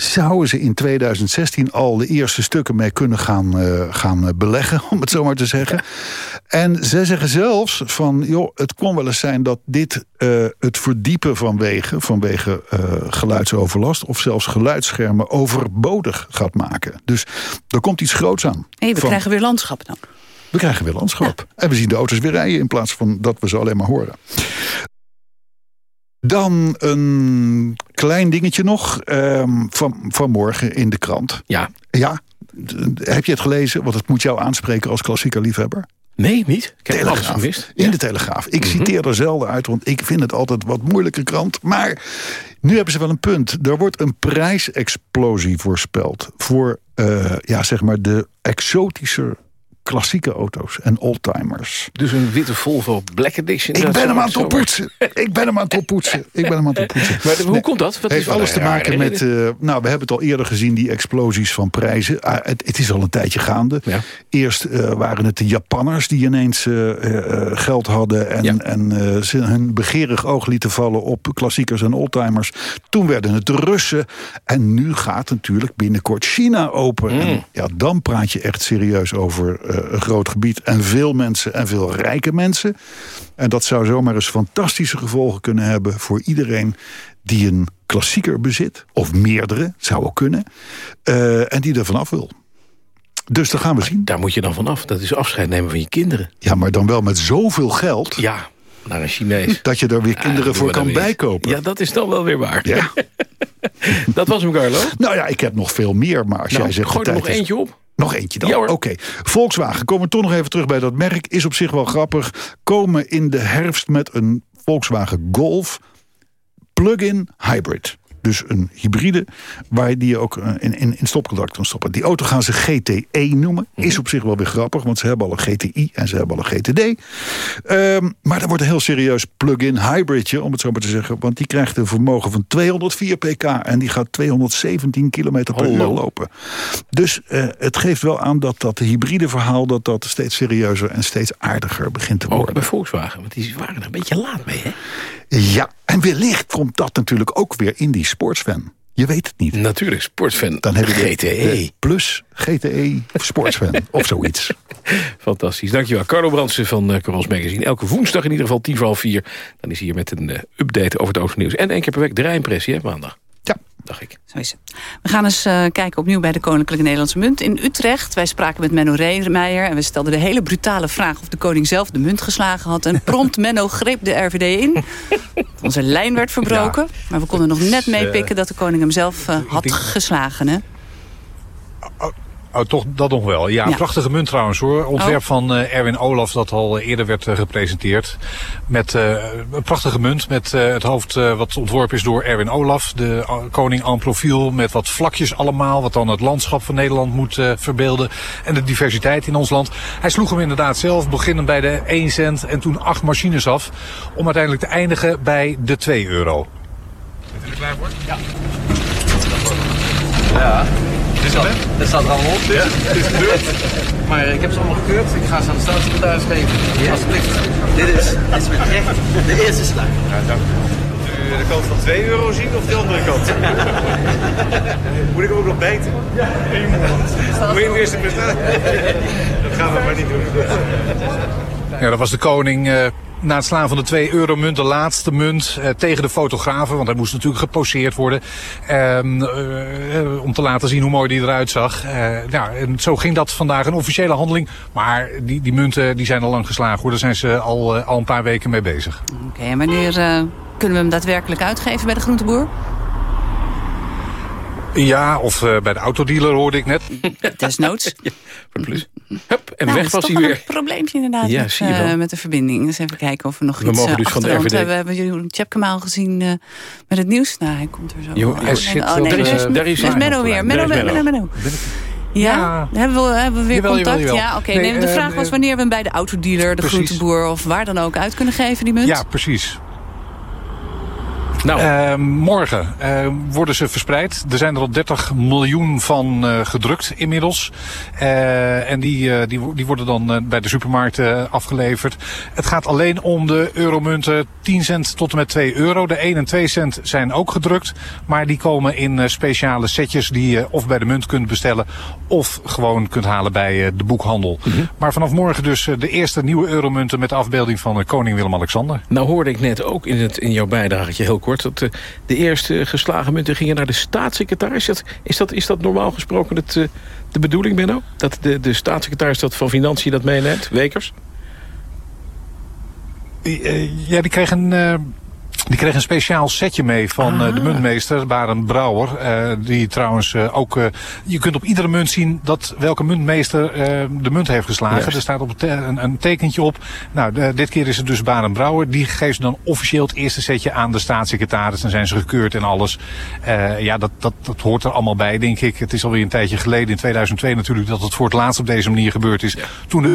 Zouden ze in 2016 al de eerste stukken mee kunnen gaan, eh, gaan eh, beleggen, om het zo maar te zeggen. En zij zeggen zelfs van, joh, het kon wel eens zijn dat dit eh, het verdiepen van wegen, vanwege eh, geluidsoverlast of zelfs geluidsschermen overbodig gaat maken. Dus er komt iets groots aan. Hé, we Van- krijgen weer landschap dan. we krijgen weer landschap. En we zien de auto's weer rijden in plaats van dat we ze alleen maar horen. Dan een klein dingetje nog ehm, van, vanmorgen in de krant. Ja. Ja. Heb je het gelezen? Want het moet jou aanspreken als klassieke liefhebber. Nee, niet. Ik heb Telegraaf. In de Telegraaf. Ik Mhm. citeer er zelden uit, want ik vind het altijd wat moeilijke krant. Maar nu hebben ze wel een punt. Er wordt een prijsexplosie voorspeld voor eh, ja, zeg maar de exotische klassieke auto's en oldtimers. Dus een witte Volvo Black Edition. Ik ben hem aan het oppoetsen. Ik ben hem aan het oppoetsen. Ik ben hem aan het oppoetsen. Maar hoe komt dat? Wat is heeft alles te maken met... eh, nou, we hebben het al eerder gezien, die explosies van prijzen. Ah, het, het is al een tijdje gaande. Eerst eh, waren het de Japanners die ineens eh, geld hadden... en, en ze hun begeerig oog lieten vallen op klassiekers en oldtimers. Toen werden het de Russen. En nu gaat natuurlijk binnenkort China open. Mm. En ja, dan praat je echt serieus over een groot gebied... en veel mensen en veel rijke mensen. En dat zou zomaar eens fantastische gevolgen kunnen hebben... voor iedereen die een klassieker bezit. Of meerdere, zou ook kunnen. eh, en die er vanaf wil. Dus dat gaan we zien. Daar moet je dan vanaf. Dat is afscheid nemen van je kinderen. Ja, maar dan wel met zoveel geld... Ja, naar een Chinees. dat je er weer kinderen voor kan bijkopen. Ja, dat is dan wel weer waar. Ja. dat was hem, Carlo. Nou ja, ik heb nog veel meer. Maar als Nou, jij zegt... gooi er nog is- eentje op. Nog eentje dan. Ja. Oké. Volkswagen, komen we toch nog even terug bij dat merk. Is op zich wel grappig. Komen in de herfst met een Volkswagen Golf plug-in hybrid. Dus een hybride waar die je ook eh, in, in, in stopcontact kan stoppen. Die auto gaan ze GTE noemen. Is op zich wel weer grappig, want ze hebben al een GTI en ze hebben al een GTD. Ehm, maar dat wordt een heel serieus plug-in hybridje, om het zo maar te zeggen. Want die krijgt een vermogen van 204 pk en die gaat 217 km per uur lopen. Dus eh, het geeft wel aan dat dat hybride verhaal... dat dat steeds serieuzer en steeds aardiger begint te Ook worden. bij Volkswagen, want die waren er een beetje laat mee, hè? Ja, en wellicht komt dat natuurlijk ook weer in die sportsfan. Je weet het niet. Natuurlijk, sportfan. Dan heb je de- GTE. de plus GTE sportsfan of zoiets. Fantastisch, dankjewel. Carlo Brandsen van uh, Corals Magazine. Elke woensdag in ieder geval tien voor half vier. Dan is hij hier met een eh, update over het autonieuws. En één keer per week de rijimpressie, hè, maandag. Ja. Dacht ik. Zo is het. We gaan eens eh, kijken opnieuw bij de Koninklijke Nederlandse Munt in Utrecht. Wij spraken met Menno Reemeijer en we stelden de hele brutale vraag... of de koning zelf de munt geslagen had. En prompt Menno greep de RVD in. Onze lijn werd verbroken. Maar we konden nog net meepikken dat de koning hem zelf eh, had geslagen. Hè? Oh, toch dat nog wel. Ja, Ja. prachtige munt trouwens hoor. Ontwerp Oh. van eh, Erwin Olaf dat al eh, eerder werd eh, gepresenteerd. Met eh, een prachtige munt met eh, het hoofd eh, wat ontworpen is door Erwin Olaf. De koning en profiel met wat vlakjes allemaal. Wat dan het landschap van Nederland moet eh, verbeelden. En de diversiteit in ons land. Hij sloeg hem inderdaad zelf. Beginnend bij de 1 cent en toen acht machines af. Om uiteindelijk te eindigen bij de 2 euro. Bent u er klaar voor? Ja. Ja. Dat staat er allemaal op. Ja, het is gebeurd. Maar ik heb ze allemaal gekeurd. Ik ga ze aan de staatssecretaris geven. Alsjeblieft. Dit is, dit is met recht de eerste slag. Ja, dank u. Wilt u de kant van 2 euro zien of de andere kant? Moet ik hem ook nog bijten? Ja, één Moet je hem eerst bestaan? Dat gaan we maar niet doen. Ja, dat was de koning eh, na het slaan van de 2 euro munt, de laatste munt, eh, tegen de fotografen. Want hij moest natuurlijk geposeerd worden. ehm, eh, om te laten zien hoe mooi die eruit zag. Ja, en zo ging dat vandaag, een officiële handeling. Maar die, die munten die zijn al lang geslagen hoor. Daar zijn ze al, al een paar weken mee bezig. Oké, en wanneer kunnen we hem daadwerkelijk uitgeven bij de groenteboer? Ja, of eh, bij de autodealer hoorde ik net. Desnoods. Voor plus. Hup, en Nou, weg was hij weer. een probleempje inderdaad Ja, met, zie je eh, wel. met de verbinding. Dus even kijken of we nog We iets mogen eh, dus van de RVD. eh, we hebben Jeroen Tjepkemaal gezien eh, met het nieuws. Nou, hij komt er zo. Jo, hij zit oh, nee, daar is, daar is daar is hij. Menno weer. Menno, Menno, Menno. Menno. Ja, hebben we, hebben we weer Jawel, contact? jawel, jawel. Ja, oké. Nee, nee, de vraag was wanneer we hem bij de autodealer, de Precies. groenteboer of waar dan ook uit kunnen geven, die munt. Ja, precies. Nou. Eh, morgen eh, worden ze verspreid. Er zijn er al 30 miljoen van eh, gedrukt inmiddels. En die, die, die worden dan bij de supermarkten afgeleverd. Het gaat alleen om de euromunten 10 cent tot en met 2 euro. De 1 en 2 cent zijn ook gedrukt. Maar die komen in speciale setjes die je of bij de munt kunt bestellen. Of gewoon kunt halen bij de boekhandel. Maar vanaf morgen dus de eerste nieuwe euromunten met de afbeelding van koning Willem-Alexander. Nou hoorde ik net ook in, het, in jouw bijdrage heel kort... dat de eerste geslagen munten gingen naar de staatssecretaris. Dat, is, dat, is dat normaal gesproken het, eh, de bedoeling, Benno? Dat de, de staatssecretaris dat van Financiën dat meeneemt? Wekers? Eh, ja, die kregen een, eh, Die kreeg een speciaal setje mee van eh, de muntmeester, Barend Brouwer. eh, die trouwens eh, ook... je kunt op iedere munt zien dat welke muntmeester de munt heeft geslagen. Er staat op een, een tekentje op. Nou, de- dit keer is het dus Barend Brouwer. Die geeft dan officieel het eerste setje aan de staatssecretaris. Dan zijn ze gekeurd en alles. Ja, dat, dat, dat hoort er allemaal bij, denk ik. Het is alweer een tijdje geleden, in 2002 natuurlijk... dat het voor het laatst op deze manier gebeurd is. Toen de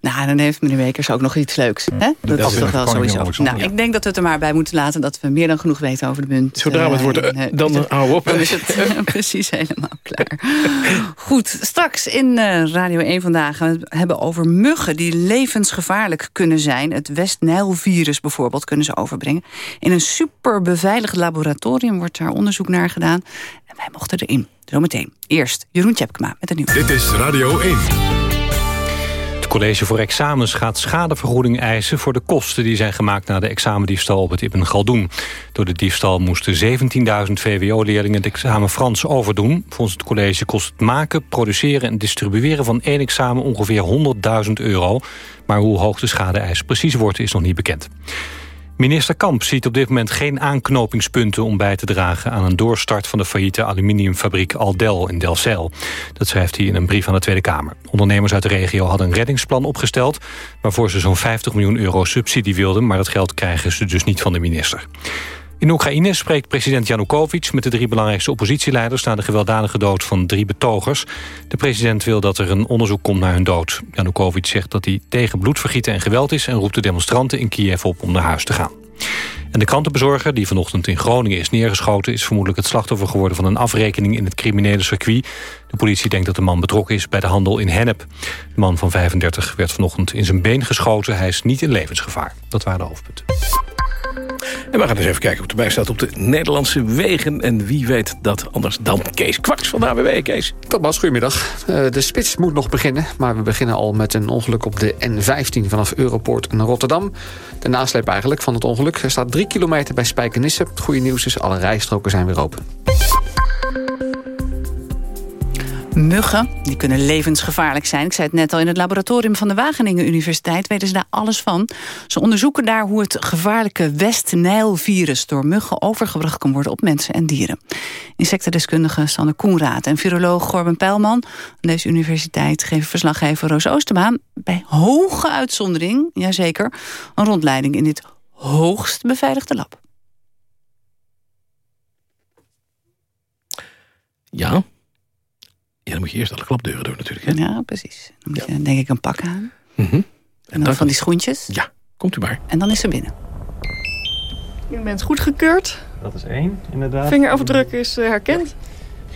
Nou, dan heeft meneer Wekers ook nog iets leuks. Hè? Dat, Dat is toch wel sowieso. Nou, ja. ik denk dat we het er maar bij moeten laten... dat we meer dan genoeg weten over de munt. Zodra we het Eh, eh, eh, dan het- hou op, hè. Dan is het eh, precies helemaal klaar. Goed, straks in eh, Radio 1 vandaag gaan we het hebben over muggen... die levensgevaarlijk kunnen zijn. Het West-Nijl-virus bijvoorbeeld kunnen ze overbrengen. In een super beveiligd laboratorium wordt daar onderzoek naar gedaan. En wij mochten erin. Zometeen. Eerst Jeroen Tjepkema met het nieuws. Dit is Radio 1. College voor Examens gaat schadevergoeding eisen voor de kosten die zijn gemaakt na de examendiefstal op het Ibn Galdoen. Door de diefstal moesten 17.000 VWO-leerlingen het examen Frans overdoen. Volgens het college kost het maken, produceren en distribueren van één examen ongeveer 100.000 euro. Maar hoe hoog de schade-eis precies wordt is nog niet bekend. Minister Kamp ziet op dit moment geen aanknopingspunten om bij te dragen aan een doorstart van de failliete aluminiumfabriek Aldel in Delfzijl. Dat schrijft hij in een brief aan de Tweede Kamer. Ondernemers uit de regio hadden een reddingsplan opgesteld waarvoor ze zo'n 50 miljoen euro subsidie wilden, maar dat geld krijgen ze dus niet van de minister. In Oekraïne spreekt president Janukovic met de drie belangrijkste oppositieleiders na de gewelddadige dood van drie betogers. De president wil dat er een onderzoek komt naar hun dood. Janukovic zegt dat hij tegen bloedvergieten en geweld is en roept de demonstranten in Kiev op om naar huis te gaan. En de krantenbezorger, die vanochtend in Groningen is neergeschoten... is vermoedelijk het slachtoffer geworden van een afrekening in het criminele circuit. De politie denkt dat de man betrokken is bij de handel in hennep. De man van 35 werd vanochtend in zijn been geschoten. Hij is niet in levensgevaar. Dat waren de hoofdpunten. En we gaan eens even kijken het erbij staat op de Nederlandse wegen. En wie weet dat anders dan Kees Kwaks van de AWB. Kees. Thomas, goedemiddag. Eh, de spits moet nog beginnen, maar we beginnen al met een ongeluk op de N15 vanaf Europoort naar Rotterdam. De nasleep eigenlijk van het ongeluk. Er staat drie kilometer bij Spijkenisse. Het goede nieuws is, alle rijstroken zijn weer open. Muggen, die kunnen levensgevaarlijk zijn. Ik zei het net al, in het laboratorium van de Wageningen Universiteit weten ze daar alles van. Ze onderzoeken daar hoe het gevaarlijke West-Nijl-virus door muggen overgebracht kan worden op mensen en dieren. Insectendeskundige Sanne Koenraad en viroloog Gorben Pijlman aan deze universiteit geven verslaggever Roos Oostermaan bij hoge uitzondering, jazeker, een rondleiding in dit hoogst beveiligde lab. Ja. Ja, dan moet je eerst alle klapdeuren doen natuurlijk. Hè? Ja, precies. Dan moet je denk ik een pak aan. Mhm. En dan van die schoentjes. Ja, komt u maar. En dan is ze binnen. Je bent goedgekeurd. Dat is één, inderdaad. Vingerafdruk is eh, herkend.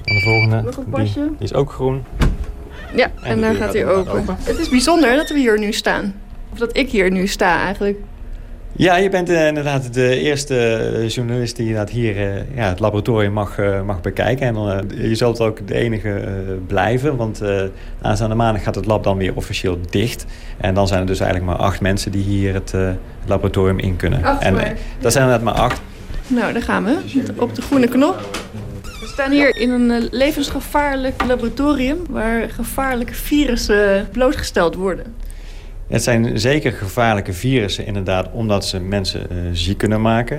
En de volgende, Nog een die, pasje. die is ook groen. Ja, En daar gaat hij open. Het is bijzonder dat we hier nu staan. Of dat ik hier nu sta eigenlijk. Ja, je bent eh, inderdaad de eerste eh, journalist die inderdaad hier eh, ja, het laboratorium mag, mag bekijken. En je zult ook de enige blijven, want aanstaande maandag gaat het lab dan weer officieel dicht. En dan zijn er dus eigenlijk maar acht mensen die hier het, laboratorium in kunnen. Acht en dat zijn inderdaad maar acht. Nou, daar gaan we. Op de groene knop. We staan hier in een levensgevaarlijk laboratorium... waar gevaarlijke virussen blootgesteld worden. Het zijn zeker gevaarlijke virussen inderdaad, omdat ze mensen eh, ziek kunnen maken.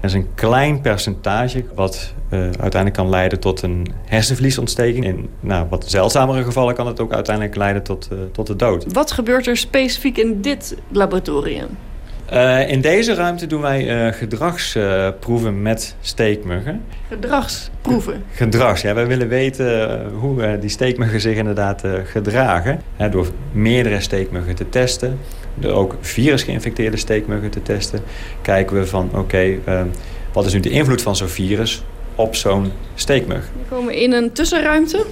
Er is een klein percentage wat eh, uiteindelijk kan leiden tot een hersenvliesontsteking. In nou, wat zeldzamere gevallen kan het ook uiteindelijk leiden tot, eh, tot de dood. Wat gebeurt er specifiek in dit laboratorium? Eh, in deze ruimte doen wij eh, gedragsproeven met steekmuggen. Gedragsproeven. Gedrags, ja. Wij willen weten eh, hoe die steekmuggen zich inderdaad eh, gedragen. Hè, door meerdere steekmuggen te testen. Door ook virusgeïnfecteerde steekmuggen te testen. Kijken we van, oké, wat is nu de invloed van zo'n virus op zo'n steekmug? We komen in een tussenruimte.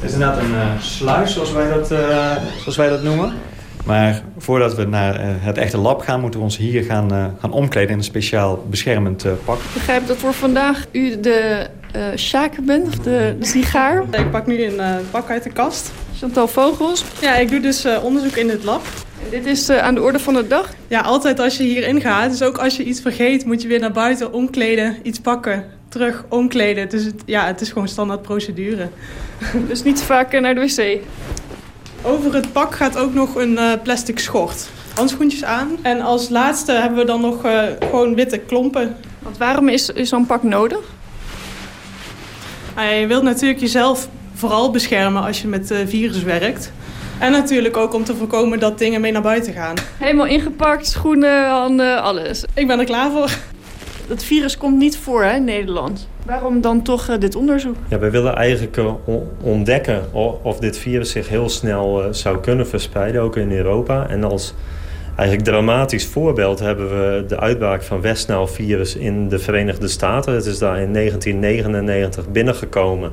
Het is inderdaad een eh, sluis, zoals wij, dat, eh, zoals wij dat noemen. Maar voordat we naar eh, het echte lab gaan, moeten we ons hier gaan, eh, gaan omkleden in een speciaal beschermend eh, pak. Ik begrijp dat voor vandaag u de eh shaker bent, of de, de sigaar. Ik pak nu een eh, pak uit de kast. Chantal Vogels. Ja, ik doe dus eh, onderzoek in het lab. En dit is eh, aan de orde van de dag? Ja, altijd als je hierin gaat. Dus ook als je iets vergeet, moet je weer naar buiten omkleden, iets pakken, terug omkleden. Dus het, ja, het is gewoon standaard procedure. Dus niet vaak eh, naar de wc? Over het pak gaat ook nog een eh, plastic schort. handschoentjes aan. En als laatste hebben we dan nog eh, gewoon witte klompen. Want waarom is, is zo'n pak nodig? Je wilt natuurlijk jezelf vooral beschermen als je met eh, virus werkt. En natuurlijk ook om te voorkomen dat dingen mee naar buiten gaan. Helemaal ingepakt, schoenen, handen, alles. Ik ben er klaar voor. Het virus komt niet voor hè, in Nederland. Waarom dan toch eh, dit onderzoek? Ja, we willen eigenlijk eh, on- ontdekken of dit virus zich heel snel eh, zou kunnen verspreiden, ook in Europa. En als eigenlijk dramatisch voorbeeld hebben we de uitbraak van West virus in de Verenigde Staten. Het is daar in 1999 binnengekomen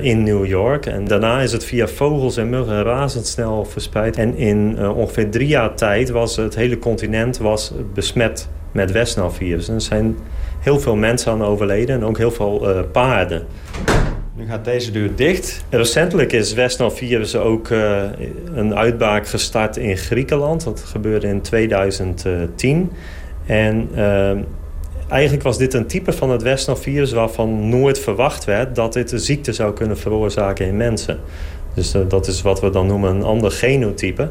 in New York. En daarna is het via vogels en muggen razendsnel verspreid. En in ongeveer drie jaar tijd was het hele continent was besmet met West Nile virus. En er zijn heel veel mensen aan overleden en ook heel veel eh, paarden. Nu gaat deze deur dicht. Recentelijk is West Nile virus ook eh, een uitbraak gestart in Griekenland. Dat gebeurde in 2010. En eh, eigenlijk was dit een type van het West Nile virus... waarvan nooit verwacht werd dat dit een ziekte zou kunnen veroorzaken in mensen. Dus dat is wat we dan noemen een ander genotype.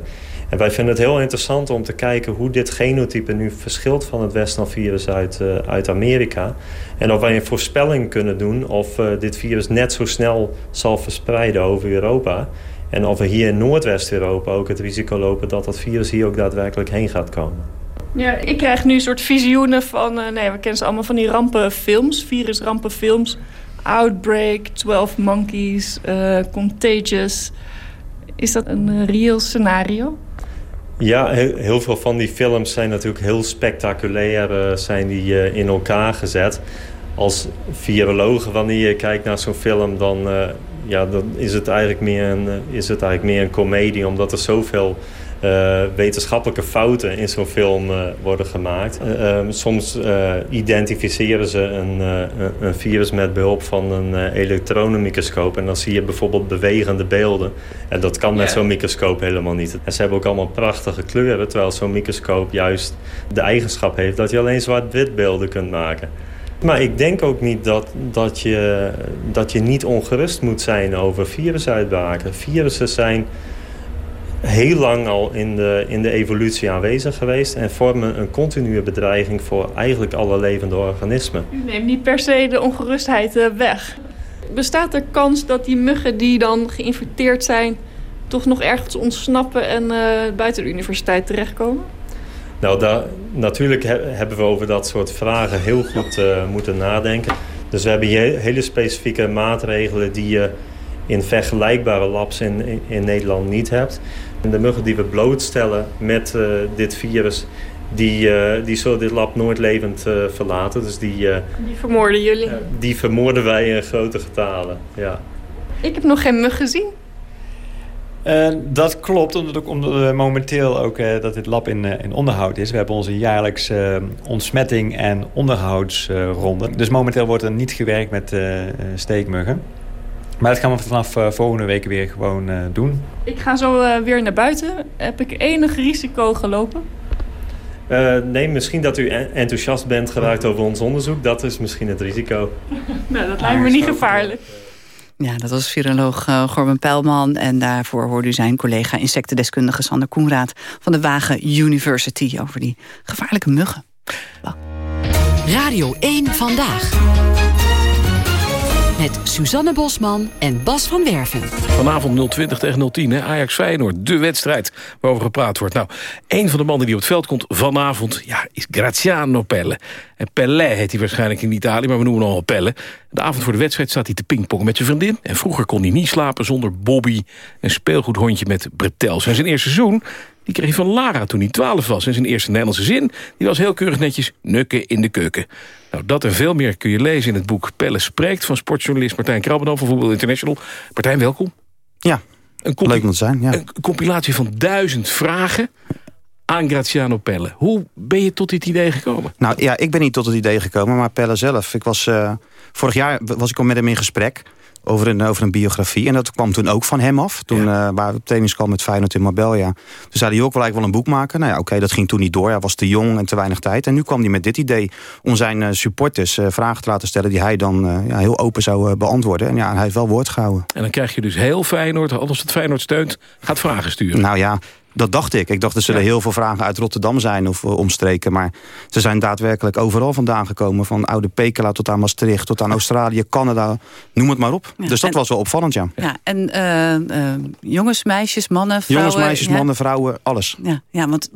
En wij vinden het heel interessant om te kijken hoe dit genotype nu verschilt van het West Nile virus uit, eh, uit Amerika. En of wij een voorspelling kunnen doen of eh, dit virus net zo snel zal verspreiden over Europa. En of we hier in Noordwest-Europa ook het risico lopen dat dat virus hier ook daadwerkelijk heen gaat komen. Ja, ik krijg nu een soort visioenen van... eh, nee, we kennen ze allemaal van die rampenfilms, virusrampenfilms. Outbreak, 12 Monkeys, eh, Contagious. Is dat een eh, reëel scenario? Ja, heel, veel van die films zijn natuurlijk heel spectaculair eh, zijn die, eh, in elkaar gezet. Als viroloog, wanneer je kijkt naar zo'n film, dan, eh, ja, dan is, het eigenlijk meer een, is het eigenlijk meer een komedie. Omdat er zoveel eh, wetenschappelijke fouten in zo'n film eh, worden gemaakt. Eh, ehm, soms identificeren ze een, een- virus met behulp van een elektronenmicroscoop. En dan zie je bijvoorbeeld bewegende beelden. En dat kan met zo'n microscoop helemaal niet. En ze hebben ook allemaal prachtige kleuren. Terwijl zo'n microscoop juist de eigenschap heeft dat je alleen zwart-wit beelden kunt maken. Maar ik denk ook niet dat, dat, je, dat je niet ongerust moet zijn over virusuitbraken. Virussen zijn heel lang al in de, in de evolutie aanwezig geweest... en vormen een continue bedreiging voor eigenlijk alle levende organismen. U neemt niet per se de ongerustheid eh, weg. Bestaat er kans dat die muggen die dan geïnfecteerd zijn... toch nog ergens ontsnappen en eh, buiten de universiteit terechtkomen? Nou, daar, natuurlijk he- hebben we over dat soort vragen heel goed eh, moeten nadenken. Dus we hebben hier hele specifieke maatregelen die je in vergelijkbare labs in, in, in Nederland niet hebt. En de muggen die we blootstellen met eh, dit virus, die, eh, die zullen dit lab nooit levend eh, verlaten. Dus die, eh, Die vermoorden jullie. die vermoorden wij in grote getalen. Ja. Ik heb nog geen mug gezien. Dat klopt, omdat, ook, omdat we momenteel ook eh, dat dit lab in, eh, in onderhoud is. We hebben onze jaarlijks eh, ontsmetting en onderhoudsronde. dus momenteel wordt er niet gewerkt met steekmuggen. Maar dat gaan we vanaf eh, volgende week weer gewoon eh, doen. Ik ga zo eh, weer naar buiten. Heb ik enig risico gelopen? Eh, nee, misschien dat u en- enthousiast bent geraakt over ons onderzoek. Dat is misschien het risico. Nou, dat lijkt me niet gevaarlijk. Ja, dat was viroloog uh, Gorben Pijlman. En daarvoor hoorde u zijn collega insectendeskundige Sander Koenraad... van de Wagen University over die gevaarlijke muggen. Radio 1 Vandaag. Met Suzanne Bosman en Bas van Werven. Vanavond 020 tegen 010, hè? Ajax Feyenoord, de wedstrijd waarover gepraat wordt. Nou, een van de mannen die op het veld komt vanavond ja, is Graziano Pelle. En Pelle heet hij waarschijnlijk in Italië, maar we noemen hem al Pelle. De avond voor de wedstrijd staat hij te pingpongen met zijn vriendin. En vroeger kon hij niet slapen zonder Bobby, een speelgoedhondje met bretels. En zijn eerste seizoen die kreeg hij van Lara toen hij 12 was. En zijn eerste Nederlandse zin die was heel keurig netjes nukken in de keuken. Nou, dat en veel meer kun je lezen in het boek Pelle Spreekt... van sportjournalist Martijn Krabbendam van Voetbal International. Martijn, welkom. Ja, een leuk zijn. Ja. Een compilatie van duizend vragen aan Graziano Pelle. Hoe ben je tot dit idee gekomen? Nou ja, ik ben niet tot het idee gekomen, maar Pelle zelf. Ik was, eh, vorig jaar was ik al met hem in gesprek over een, over een biografie. En dat kwam toen ook van hem af. Toen ja. uh, waren we op trainingskamp met Feyenoord in Marbella. Toen zei hij ook wel eigenlijk wel een boek maken. Nou ja, oké, okay, dat ging toen niet door. Hij was te jong en te weinig tijd. En nu kwam hij met dit idee om zijn uh, supporters uh, vragen te laten stellen... die hij dan ja, heel open zou beantwoorden. En ja, hij heeft wel woord gehouden. En dan krijg je dus heel Feyenoord, alles wat Feyenoord steunt, gaat vragen sturen. Nou ja, Dat dacht ik. Ik dacht er zullen heel veel vragen uit Rotterdam zijn of eh, omstreken. Maar ze zijn daadwerkelijk overal vandaan gekomen. Van oude Pekela tot aan Maastricht, tot aan Australië, Canada. Noem het maar op. Ja, dus dat en- was wel opvallend, ja. Ja, en eh, eh, jongens, meisjes, mannen, vrouwen. Jongens, meisjes, ja. mannen, vrouwen, alles. Ja, ja, want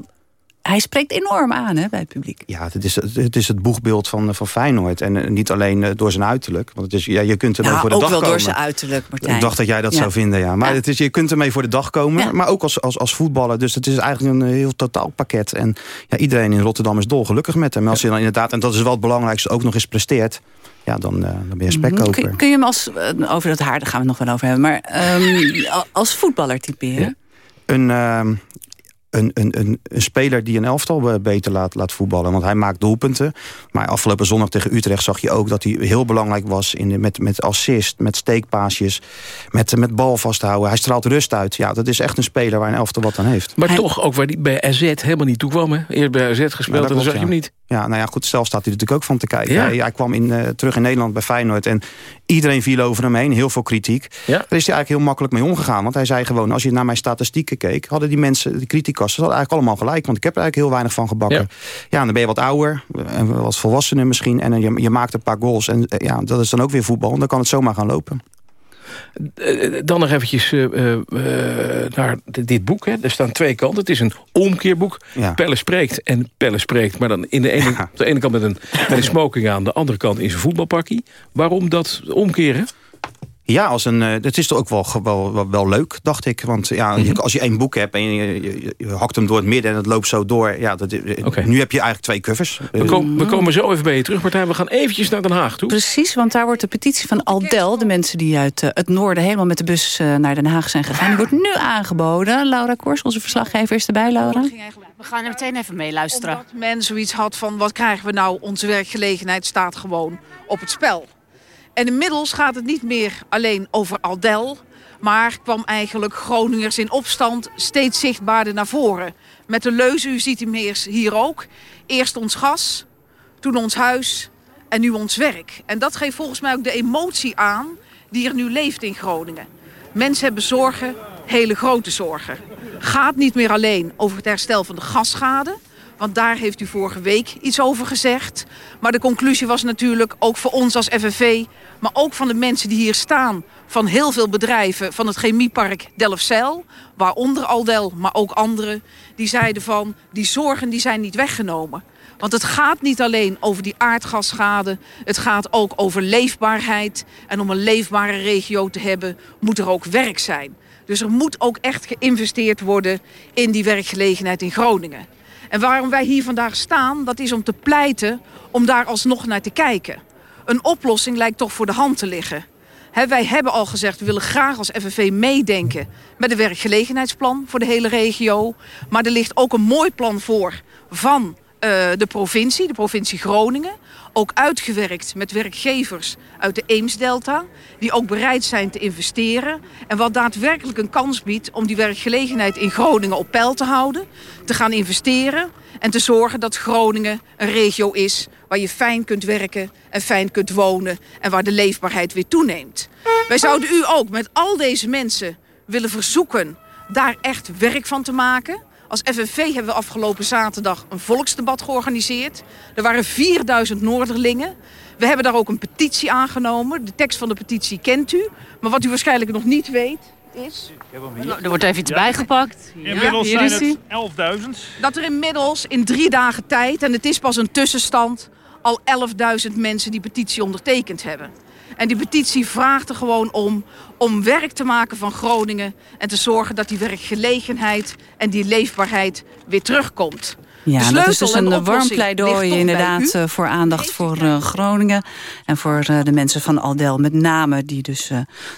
hij spreekt enorm aan hè, bij het publiek. Ja, het is het, is het boegbeeld van, van Feyenoord. En eh, niet alleen eh, door zijn uiterlijk. Want het is, ja, je kunt ermee Nou, voor de ook dag wel komen. door zijn uiterlijk, Martijn. Ik dacht dat jij dat Ja. zou vinden, ja. Maar Het is, je kunt ermee voor de dag komen. Maar ook als, als, als voetballer. Dus het is eigenlijk een eh, heel totaalpakket. En ja, iedereen in Rotterdam is dolgelukkig met hem. Als je dan inderdaad, en dat is wel het belangrijkste, ook nog eens presteert. Ja, dan, eh, dan ben je spekkoper. Kun, kun je hem als, eh, over dat haar, daar gaan we het nog wel over hebben. Maar ehm, als voetballer typeren? een, ehm, een, een, een, een speler die een elftal eh, beter laat, laat voetballen. Want hij maakt doelpunten. Maar afgelopen zondag tegen Utrecht zag je ook dat hij heel belangrijk was... In de, met, met assist, met steekpaasjes, met, met bal vasthouden. Hij straalt rust uit. Ja, dat is echt een speler waar een elftal wat aan heeft. Maar toch ook waar die bij AZ helemaal niet toe kwam. Hè? Eerst bij AZ gespeeld Ja, en dan zag je hem niet. Ja, nou ja, goed, zelf staat hij natuurlijk ook van te kijken. Ja. Hij, hij kwam in, eh, terug in Nederland bij Feyenoord en iedereen viel over hem heen. Heel veel kritiek. Ja. Daar is hij eigenlijk heel makkelijk mee omgegaan. Want hij zei gewoon, als je naar mijn statistieken keek... hadden die mensen, kritiekassen, hadden eigenlijk allemaal gelijk. Want ik heb er eigenlijk heel weinig van gebakken. Ja, en dan ben je wat ouder, en wat volwassener misschien... en je, je maakt een paar goals. En eh, ja, dat is dan ook weer voetbal. En dan kan het zomaar gaan lopen. Eh, dan nog eventjes eh, eh, eh, naar dit boek. Hè. Er staan twee kanten. Het is een omkeerboek. Ja. Pelle spreekt en Pelle spreekt. Maar dan in de ene, op de ene kant met een, met een smoking aan. De andere kant in zijn voetbalpakkie. Waarom dat omkeren? Ja, als een, eh, het is toch ook wel, wel, wel, wel leuk, dacht ik. Want ja, Mhm. als je één boek hebt en je, je, je hakt hem door het midden... en het loopt zo door, ja, dat, eh, Oké. nu heb je eigenlijk twee covers. We, komen we komen zo even bij je terug, Martijn. We gaan eventjes naar Den Haag toe. Precies, want daar wordt de petitie van Aldel... de mensen die uit eh, het noorden helemaal met de bus eh, naar Den Haag zijn gegaan... die wordt nu aangeboden. Laura Kors, onze verslaggever, is erbij, Laura. We gaan er meteen even meeluisteren. Omdat men zoiets had van, wat krijgen we nou? Onze werkgelegenheid staat gewoon op het spel. En inmiddels gaat het niet meer alleen over Aldel... maar kwam eigenlijk Groningers in opstand steeds zichtbaarder naar voren. Met de leuze, u ziet hem hier ook. Eerst ons gas, toen ons huis en nu ons werk. En dat geeft volgens mij ook de emotie aan die er nu leeft in Groningen. Mensen hebben zorgen, hele grote zorgen. Gaat niet meer alleen over het herstel van de gasschade... want daar heeft u vorige week iets over gezegd. Maar de conclusie was natuurlijk ook voor ons als FNV... maar ook van de mensen die hier staan... van heel veel bedrijven van het chemiepark Delfzijl... waaronder Aldel, maar ook anderen... die zeiden van, die zorgen die zijn niet weggenomen... Want het gaat niet alleen over die aardgasschade. Het gaat ook over leefbaarheid. En om een leefbare regio te hebben, moet er ook werk zijn. Dus er moet ook echt geïnvesteerd worden in die werkgelegenheid in Groningen. En waarom wij hier vandaag staan, dat is om te pleiten om daar alsnog naar te kijken. Een oplossing lijkt toch voor de hand te liggen. Wij hebben al gezegd, we willen graag als FNV meedenken met een werkgelegenheidsplan voor de hele regio. Maar er ligt ook een mooi plan voor van eh, de provincie, de provincie Groningen. Ook uitgewerkt met werkgevers uit de Eemsdelta. Die ook bereid zijn te investeren. En wat daadwerkelijk een kans biedt om die werkgelegenheid in Groningen op peil te houden. Te gaan investeren. En te zorgen dat Groningen een regio is waar je fijn kunt werken en fijn kunt wonen. En waar de leefbaarheid weer toeneemt. Wij zouden u ook met al deze mensen willen verzoeken daar echt werk van te maken. Als FNV hebben we afgelopen zaterdag een volksdebat georganiseerd. Er waren 4000 Noorderlingen. We hebben daar ook een petitie aangenomen. De tekst van de petitie kent u. Maar wat u waarschijnlijk nog niet weet is... Er wordt even iets bijgepakt. Inmiddels Ja, hier zijn het 11.000. Dat er inmiddels in drie dagen tijd, en het is pas een tussenstand... al 11.000 mensen die petitie ondertekend hebben. En die petitie vraagt er gewoon om, om werk te maken van Groningen... en te zorgen dat die werkgelegenheid en die leefbaarheid weer terugkomt. Ja, De dat is sleutel dus een warm pleidooi inderdaad eh, voor aandacht voor eh, Groningen. En voor eh, de mensen van Aldel met name die dus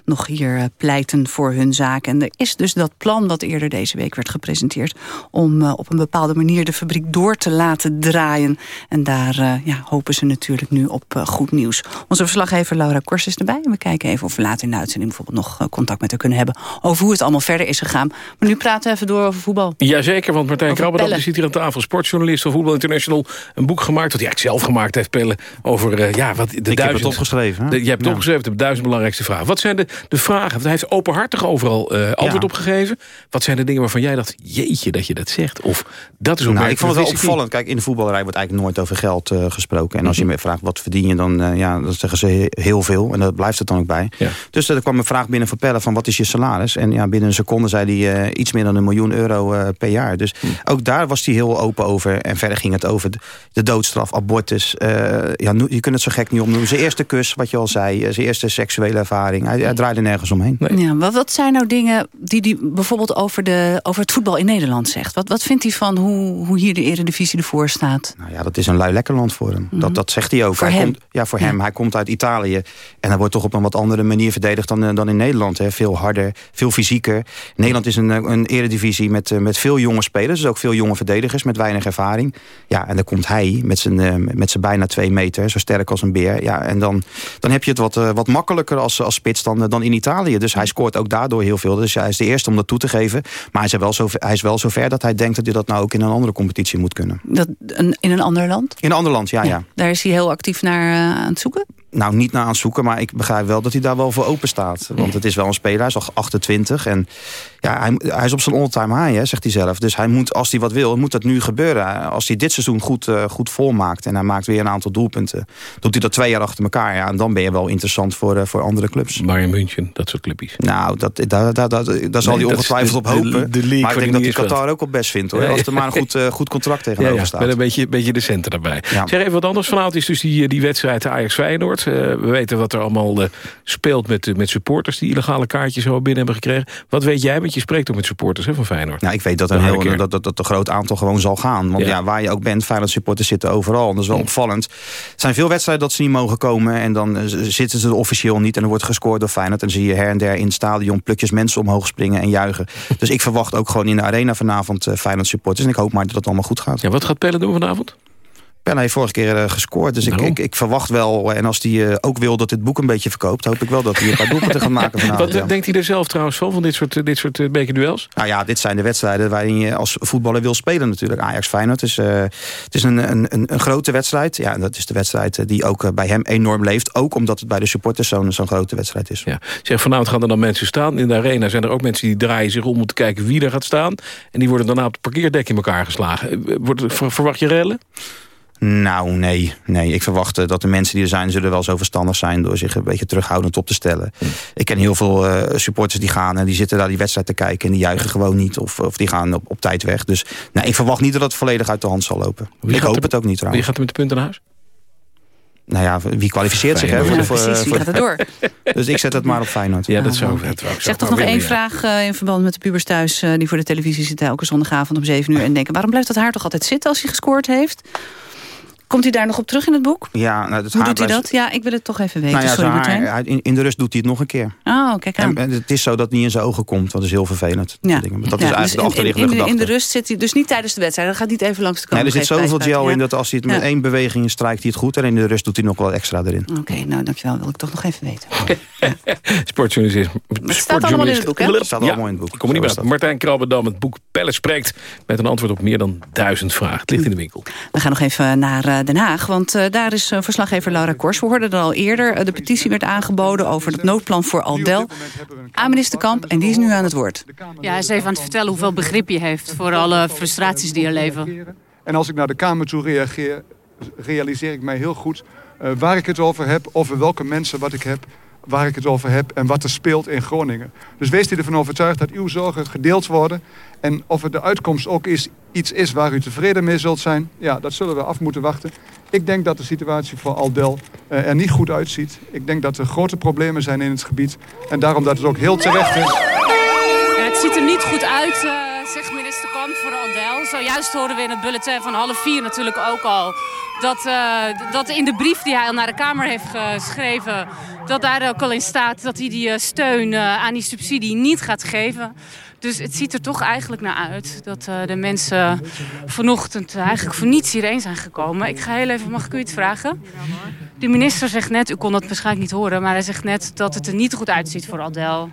nog hier pleiten voor hun zaak. En er is dus dat plan dat eerder deze week werd gepresenteerd... om op een bepaalde manier de fabriek door te laten draaien. En daar ja, hopen ze natuurlijk nu op goed nieuws. Onze verslaggever Laura Kors is erbij. En we kijken even of we later in de uitzending bijvoorbeeld nog contact met haar kunnen hebben... over hoe het allemaal verder is gegaan. Maar nu praten we even door over voetbal. Jazeker, want Martijn pellen. die zit hier aan tafel. Sportjournalist van Voetbal International... een boek gemaakt, wat hij eigenlijk zelf gemaakt heeft, Pelle... over uh, ja, wat de Ik heb duizend... het opgeschreven. hè? De, je hebt het Ja. opgeschreven, de duizend belangrijkste vragen. Wat zijn de, de vragen? Want hij heeft openhartig overal eh, antwoord Ja. op gegeven. Wat zijn de dingen waarvan jij dacht... jeetje, dat je dat zegt? Of dat is ook Nou, ik vond het wel opvallend. Kijk, in de voetballerij wordt eigenlijk nooit over geld eh, gesproken. En als je me vraagt wat verdien je, dan, ja, dan zeggen ze he- heel veel. En daar blijft het dan ook bij. Dus er kwam een vraag binnen van Pelle van wat is je salaris? En ja, binnen een seconde zei hij iets meer dan een miljoen euro per jaar. Dus Mhm. ook daar was hij heel open over. En verder ging het over de, doodstraf, abortus. eh, ja, je kunt het zo gek niet opnoemen. Zijn eerste kus, wat je al zei. eh, Zijn eerste seksuele ervaring. Hij, hij draaide nergens omheen. Ja, wat, wat zijn nou dingen die hij bijvoorbeeld over, de, over het voetbal in Nederland zegt? Wat, wat vindt hij van hoe, hoe hier de Eredivisie ervoor staat? Nou ja, dat is een lui lekker land voor hem. dat, dat zegt hij ook. Voor hij hem? Komt, ja, voor hem. Hij komt uit Italië. En hij wordt toch op een wat andere manier verdedigd dan, eh, dan in Nederland. Hè. Veel harder, veel fysieker. Nederland is een, een eredivisie met, met veel jonge spelers. Dus ook veel jonge verdedigers met weinig ervaring. Ja, en dan komt hij met zijn, eh, met zijn bijna twee meter. Zo sterk als een beer. Ja, en dan, dan heb je het wat, eh, wat makkelijker als, als spits dan, eh, dan in Italië. Dus hij scoort ook daardoor heel veel. Dus hij is de eerste om dat toe te geven. Maar hij is, wel zo, hij is wel zover dat hij denkt dat hij dat nou ook in een andere competitie moet kunnen. Dat, een, in een ander land? In een ander land, ja, ja. Daar is hij heel actief naar aan het zoeken? Nou, niet naar aan het zoeken, maar ik begrijp wel dat hij daar wel voor open staat. Want het is wel een speler, hij is al 28. En ja, hij, hij is op zijn all-time high, hè, zegt hij zelf. Dus hij moet, als hij wat wil, moet dat nu gebeuren. Als hij dit seizoen goed, eh, goed volmaakt en hij maakt weer een aantal doelpunten... doet hij dat twee jaar achter elkaar. Ja, en dan ben je wel interessant voor, eh, voor andere clubs. Bayern München, dat soort clubjes. Nou, dat, daar, daar, daar, daar zal Nee, hij ongetwijfeld de- op hopen. de maar ik denk dat hij Qatar ook op best vindt. hoor. Ja, Als er maar een goed, eh, goed contract tegenover ja, staat. met een beetje, beetje de centen daarbij. Zeg even wat anders. Vanavond is dus die, die wedstrijd Ajax-Feyenoord. Eh, we weten wat er allemaal eh, speelt met, eh, met supporters... die illegale kaartjes zo binnen hebben gekregen. Wat weet jij? Want je spreekt ook met supporters hè, van Feyenoord. Nou, ik weet dat, een heel, dat, dat, dat een groot aantal gewoon zal gaan. Want Ja. ja. waar je ook bent, Feyenoord supporters zitten overal. En dat is wel opvallend. Er zijn veel wedstrijden dat ze niet mogen komen. En dan zitten ze er officieel niet. En er wordt gescoord door Feyenoord. En dan zie je her en der in het stadion plukjes mensen omhoog springen en juichen. dus ik verwacht ook gewoon in de arena vanavond Feyenoord supporters. En ik hoop maar dat het allemaal goed gaat. Ja, wat gaat Pelle doen vanavond? Pelle heeft vorige keer eh, gescoord. Dus ik, ik, ik verwacht wel. En als hij eh, ook wil dat dit boek een beetje verkoopt... hoop ik wel dat hij een paar doelpunten gaat maken vanavond. Wat ja. denkt hij er zelf trouwens van, van dit soort, eh, dit soort eh, bekerduels? Nou ja, dit zijn de wedstrijden waarin je als voetballer wil spelen natuurlijk. Ajax-Feyenoord. Eh, het is een, een, een, grote wedstrijd. Ja, en dat is de wedstrijd eh, die ook eh, bij hem enorm leeft. Ook omdat het bij de supporters zo'n zo'n grote wedstrijd is. Ja. Zeg, vanavond gaan er dan mensen staan. In de arena zijn er ook mensen die draaien zich om... om te kijken wie er gaat staan. En die worden daarna op het parkeerdek in elkaar geslagen. Eh, Wordt, ver- verwacht je rellen? Nou, nee. nee. Ik verwacht eh, dat de mensen die er zijn... zullen wel zo verstandig zijn door zich een beetje terughoudend op te stellen. Ik ken heel veel eh, supporters die gaan... en die zitten daar die wedstrijd te kijken... en die juichen gewoon niet. Of, of die gaan op, op tijd weg. Dus nee, ik verwacht niet dat het volledig uit de hand zal lopen. Wie ik hoop er- het ook niet Wie trouwens. gaat er met de punten naar huis? Nou ja, wie kwalificeert zich? Hè, voor de- Ja, precies, wie voor- gaat er door? Dus ik zet het maar op Feyenoord. Ja, dat zou het Ik zeg toch nog één vraag eh, in verband met de pubers thuis... eh, die voor de televisie zitten elke zondagavond om 7 uur... en denken, waarom blijft dat haar toch altijd zitten als hij gescoord heeft? Komt hij daar nog op terug in het boek? Ja, nou, het Hoe doet hij dat? Ja, ik wil het toch even weten. Nou ja, Sorry, haar- in, in de rust doet hij het nog een keer. Oh, kijk aan. En, en het is zo dat het niet in zijn ogen komt. Dat is heel vervelend. Ja. Dingen. Maar Dat Ja, is dus eigenlijk de in- achterliggende in, in, de, in de rust zit hij dus niet tijdens de wedstrijd. Dat gaat niet even langs de kant. Nee, er zit zoveel gel in dat als hij het met Ja. één beweging strijkt hij het goed. En in de rust doet hij nog wel extra erin. Oké, nou dankjewel. Wil ik toch nog even weten. Sportjournalist. staat allemaal in het boek, hè? Dat staat allemaal in het boek. Ik kom er niet bij. Martijn Krabbedam, het boek Pelle spreekt... met een antwoord op meer dan duizend vragen. Het ligt in de winkel. We gaan nog even naar eh, Den Haag, want eh, daar is eh, verslaggever Laura Kors. We hoorden er al eerder. Eh, de petitie werd aangeboden over het noodplan voor Aldel aan minister Kamp. En die is nu aan het woord. Ja, hij is even aan het vertellen hoeveel begrip je heeft voor alle frustraties die er leven. En als ik naar de Kamer toe reageer, realiseer ik mij heel goed waar ik het over heb, over welke mensen wat ik heb, waar ik het over heb en wat er speelt in Groningen. Dus wees ervan overtuigd dat uw zorgen gedeeld worden. En of het de uitkomst ook is, iets is waar u tevreden mee zult zijn, ja, dat zullen we af moeten wachten. Ik denk dat de situatie voor Aldel eh, er niet goed uitziet. Ik denk dat er grote problemen zijn in het gebied. En daarom dat het ook heel terecht is. Het ziet er niet goed uit, eh, zegt minister Kamp voor Aldel. Zojuist hoorden we in het bulletin van half vier natuurlijk ook al... Dat, eh, dat in de brief die hij al naar de Kamer heeft geschreven... dat daar ook al in staat dat hij die eh, steun eh, aan die subsidie niet gaat geven... Dus het ziet er toch eigenlijk naar uit dat de mensen vanochtend eigenlijk voor niets hierheen zijn gekomen. Ik ga heel even, mag ik u iets vragen? De minister zegt net, u kon dat waarschijnlijk niet horen... maar hij zegt net dat het er niet goed uitziet voor Aldel.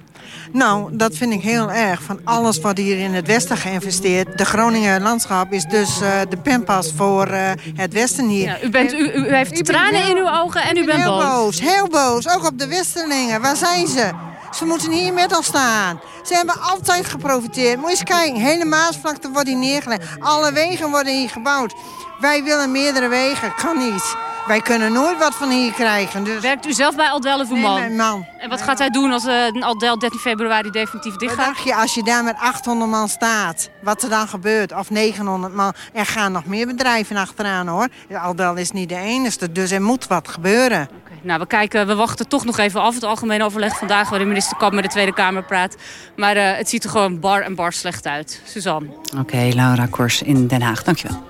Nou, dat vind ik heel erg. Van alles wat hier in het westen geïnvesteerd. De Groninger landschap is dus eh, de penpas voor eh, het westen hier. Ja, u, bent, u, u heeft tranen in uw ogen en u bent heel boos. boos. Heel boos. Ook op de westerlingen. Waar zijn ze? Ze moeten hier met ons staan. Ze hebben altijd geprofiteerd. Moet je eens kijken. Hele Maasvlakte wordt hier neergelegd. Alle wegen worden hier gebouwd. Wij willen meerdere wegen. Kan niet. Wij kunnen nooit wat van hier krijgen. Dus... Werkt u zelf bij Aldel of uw Nee, man? mijn man. En wat gaat hij doen als eh, Aldel 13 februari definitief dicht Wat gaat? dacht je als je daar met 800 man staat? Wat er dan gebeurt? Of 900 man? Er gaan nog meer bedrijven achteraan hoor. Aldel is niet de enige, dus er moet wat gebeuren. Nou, we, kijken, we wachten toch nog even af het algemene overleg vandaag... waar de minister Kamp met de Tweede Kamer praat. Maar eh, het ziet er gewoon bar en bar slecht uit. Suzanne. Oké, Laura Kors in Den Haag. Dankjewel.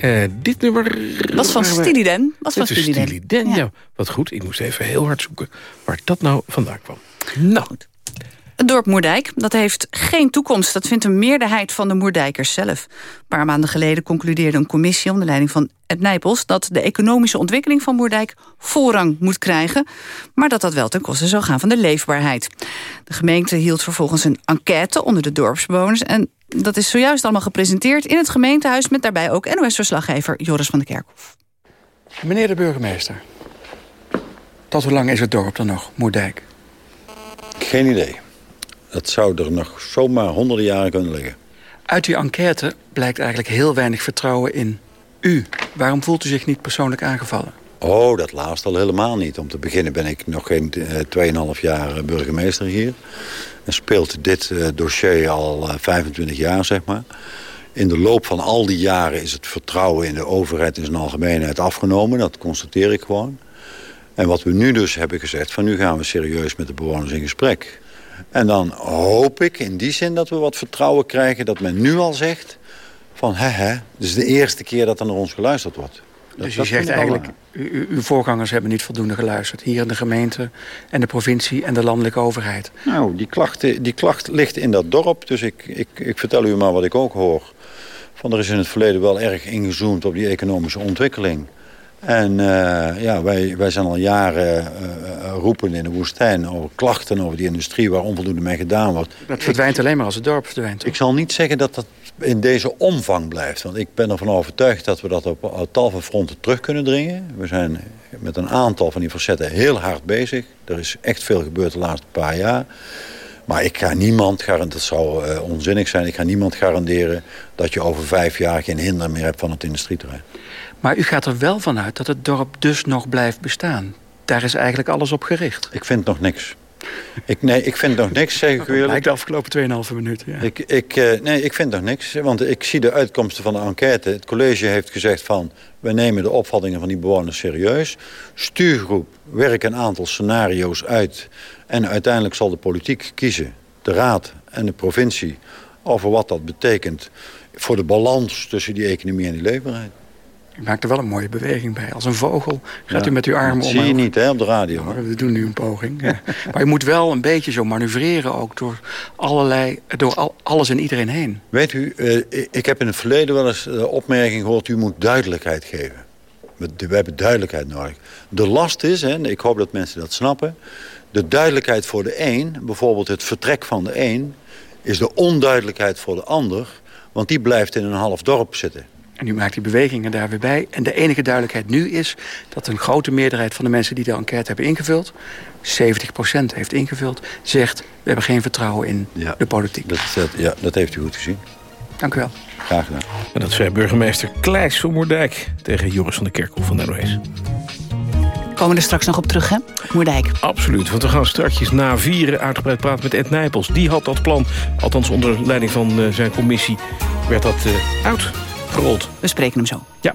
Eh, dit nummer... Was van Steely Dan. Was van Dan, ja. Ja. Wat goed, ik moest even heel hard zoeken waar dat nou vandaan kwam. Nou, Het dorp Moerdijk dat heeft geen toekomst. Dat vindt een meerderheid van de Moerdijkers zelf. Een paar maanden geleden concludeerde een commissie... onder leiding van Ed Nijpels... dat de economische ontwikkeling van Moerdijk voorrang moet krijgen... maar dat dat wel ten koste zou gaan van de leefbaarheid. De gemeente hield vervolgens een enquête onder de dorpsbewoners... en dat is zojuist allemaal gepresenteerd in het gemeentehuis... met daarbij ook NOS-verslaggever Joris van der Kerkhof. Meneer de burgemeester, tot hoe lang is het dorp dan nog, Moerdijk? Geen idee. Dat zou er nog zomaar honderden jaren kunnen liggen. Uit die enquête blijkt eigenlijk heel weinig vertrouwen in u. Waarom voelt u zich niet persoonlijk aangevallen? Oh, dat laatste al helemaal niet. Om te beginnen ben ik nog geen eh, 2,5 jaar eh, burgemeester hier. En speelt dit eh, dossier al eh, 25 jaar, zeg maar. In de loop van al die jaren is het vertrouwen in de overheid in zijn algemeenheid afgenomen. Dat constateer ik gewoon. En wat we nu dus hebben gezegd, van nu gaan we serieus met de bewoners in gesprek. En dan hoop ik in die zin dat we wat vertrouwen krijgen... dat men nu al zegt van, hè hè, dit is de eerste keer dat er naar ons geluisterd wordt. Dat- dus u zegt eigenlijk, u- uw voorgangers hebben niet voldoende geluisterd. Hier in de gemeente en de provincie en de landelijke overheid. Nou, die klacht, die klacht ligt in dat dorp. Dus ik, ik, ik vertel u maar wat ik ook hoor. Van er is in het verleden wel erg ingezoomd op die economische ontwikkeling. En eh, ja, wij, wij zijn al jaren eh, eh, roepen in de woestijn over klachten over die industrie waar onvoldoende mee gedaan wordt. Dat verdwijnt alleen maar als het dorp verdwijnt. Ik zal niet zeggen dat dat in deze omvang blijft. Want ik ben ervan overtuigd dat we dat op, op tal van fronten terug kunnen dringen. We zijn met een aantal van die facetten heel hard bezig. Er is echt veel gebeurd de laatste paar jaar. Maar ik ga niemand garanderen, dat zou eh, onzinnig zijn... ik ga niemand garanderen dat je over vijf jaar geen hinder meer hebt van het industrieterrein. Maar u gaat er wel vanuit dat het dorp dus nog blijft bestaan. Daar is eigenlijk alles op gericht. Ik vind nog niks. Ik, nee, ik vind nog niks, zeg ik u eerlijk. Lijkt de afgelopen 2,5 minuten. Ja. Ik, ik, eh, nee, ik vind nog niks. Want ik zie de uitkomsten van de enquête. Het college heeft gezegd van... we nemen de opvattingen van die bewoners serieus. Stuurgroep werkt een aantal scenario's uit. En uiteindelijk zal de politiek kiezen. De raad en de provincie. Over wat dat betekent voor de balans tussen die economie en die leefbaarheid. U maakt er wel een mooie beweging bij. Als een vogel gaat Ja, u met uw armen dat om. zie je niet hè, op de radio. Nou, we doen nu een poging. ja. maar u moet wel een beetje zo manoeuvreren ook door, allerlei, door al, alles en iedereen heen. Weet u, eh, ik- heb in het verleden wel eens de opmerking gehoord... u moet duidelijkheid geven. We, we hebben duidelijkheid nodig. De last is, hè, en ik hoop dat mensen dat snappen... de duidelijkheid voor de een, bijvoorbeeld het vertrek van de een... is de onduidelijkheid voor de ander... want die blijft in een half dorp zitten. En u maakt die bewegingen daar weer bij. En de enige duidelijkheid nu is dat een grote meerderheid van de mensen die de enquête hebben ingevuld... 70% heeft ingevuld, zegt we hebben geen vertrouwen in de politiek. Dat, dat, ja, dat heeft u goed gezien. Dank u wel. Graag gedaan. En dat zei burgemeester Kleijs van Moerdijk... tegen Joris van der Kerkhof van de NOS. Komen er straks nog op terug, hè? Moerdijk. Absoluut, want we gaan straks na vieren uitgebreid praten met Ed Nijpels. Die had dat plan, althans onder leiding van eh, zijn commissie... werd dat eh, uitgerold. We spreken hem zo. Ja.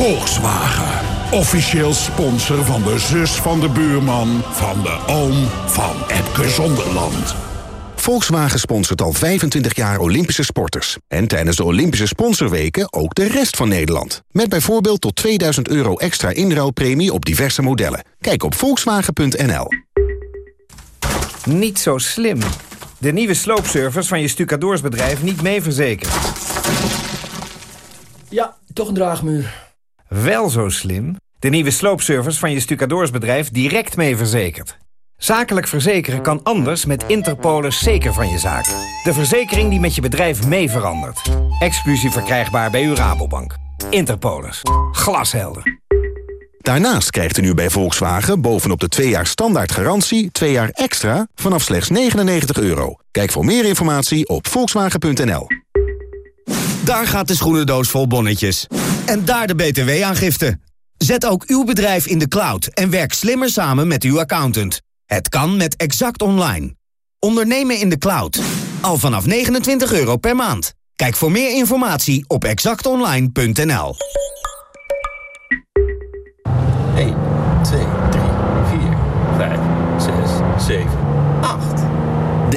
Volkswagen. Officieel sponsor van de zus van de buurman... van de oom van Epke Zonderland. Volkswagen sponsort al 25 jaar Olympische sporters. En tijdens de Olympische sponsorweken ook de rest van Nederland. Met bijvoorbeeld tot 2000 euro extra inruilpremie op diverse modellen. Kijk op volkswagen.nl. Niet zo slim. De nieuwe sloopservice van je stucadoorsbedrijf niet mee verzekerd. Ja, toch een draagmuur. Wel zo slim. De nieuwe sloopservice van je stucadoorsbedrijf direct mee verzekerd. Zakelijk verzekeren kan anders met Interpolis zeker van je zaak. De verzekering die met je bedrijf mee verandert. Exclusief verkrijgbaar bij uw Rabobank. Interpolis. Glashelder. Daarnaast krijgt u nu bij Volkswagen bovenop de 2 jaar standaard garantie... 2 jaar extra vanaf slechts 99 euro. Kijk voor meer informatie op volkswagen.nl. Daar gaat de schoenendoos vol bonnetjes. En daar de btw-aangifte. Zet ook uw bedrijf in de cloud en werk slimmer samen met uw accountant. Het kan met Exact Online. Ondernemen in de cloud. Al vanaf 29 euro per maand. Kijk voor meer informatie op exactonline.nl. 1, 2, 3, 4, 5, 6, 7, 8. De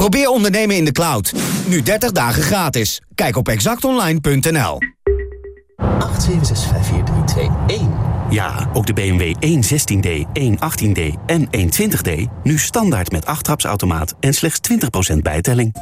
Probeer ondernemen in de cloud. Nu 30 dagen gratis. Kijk op exactonline.nl. 8765432. Ja, ook de BMW 116D, 118D en 120D. Nu standaard met 8 en slechts 20% bijtelling.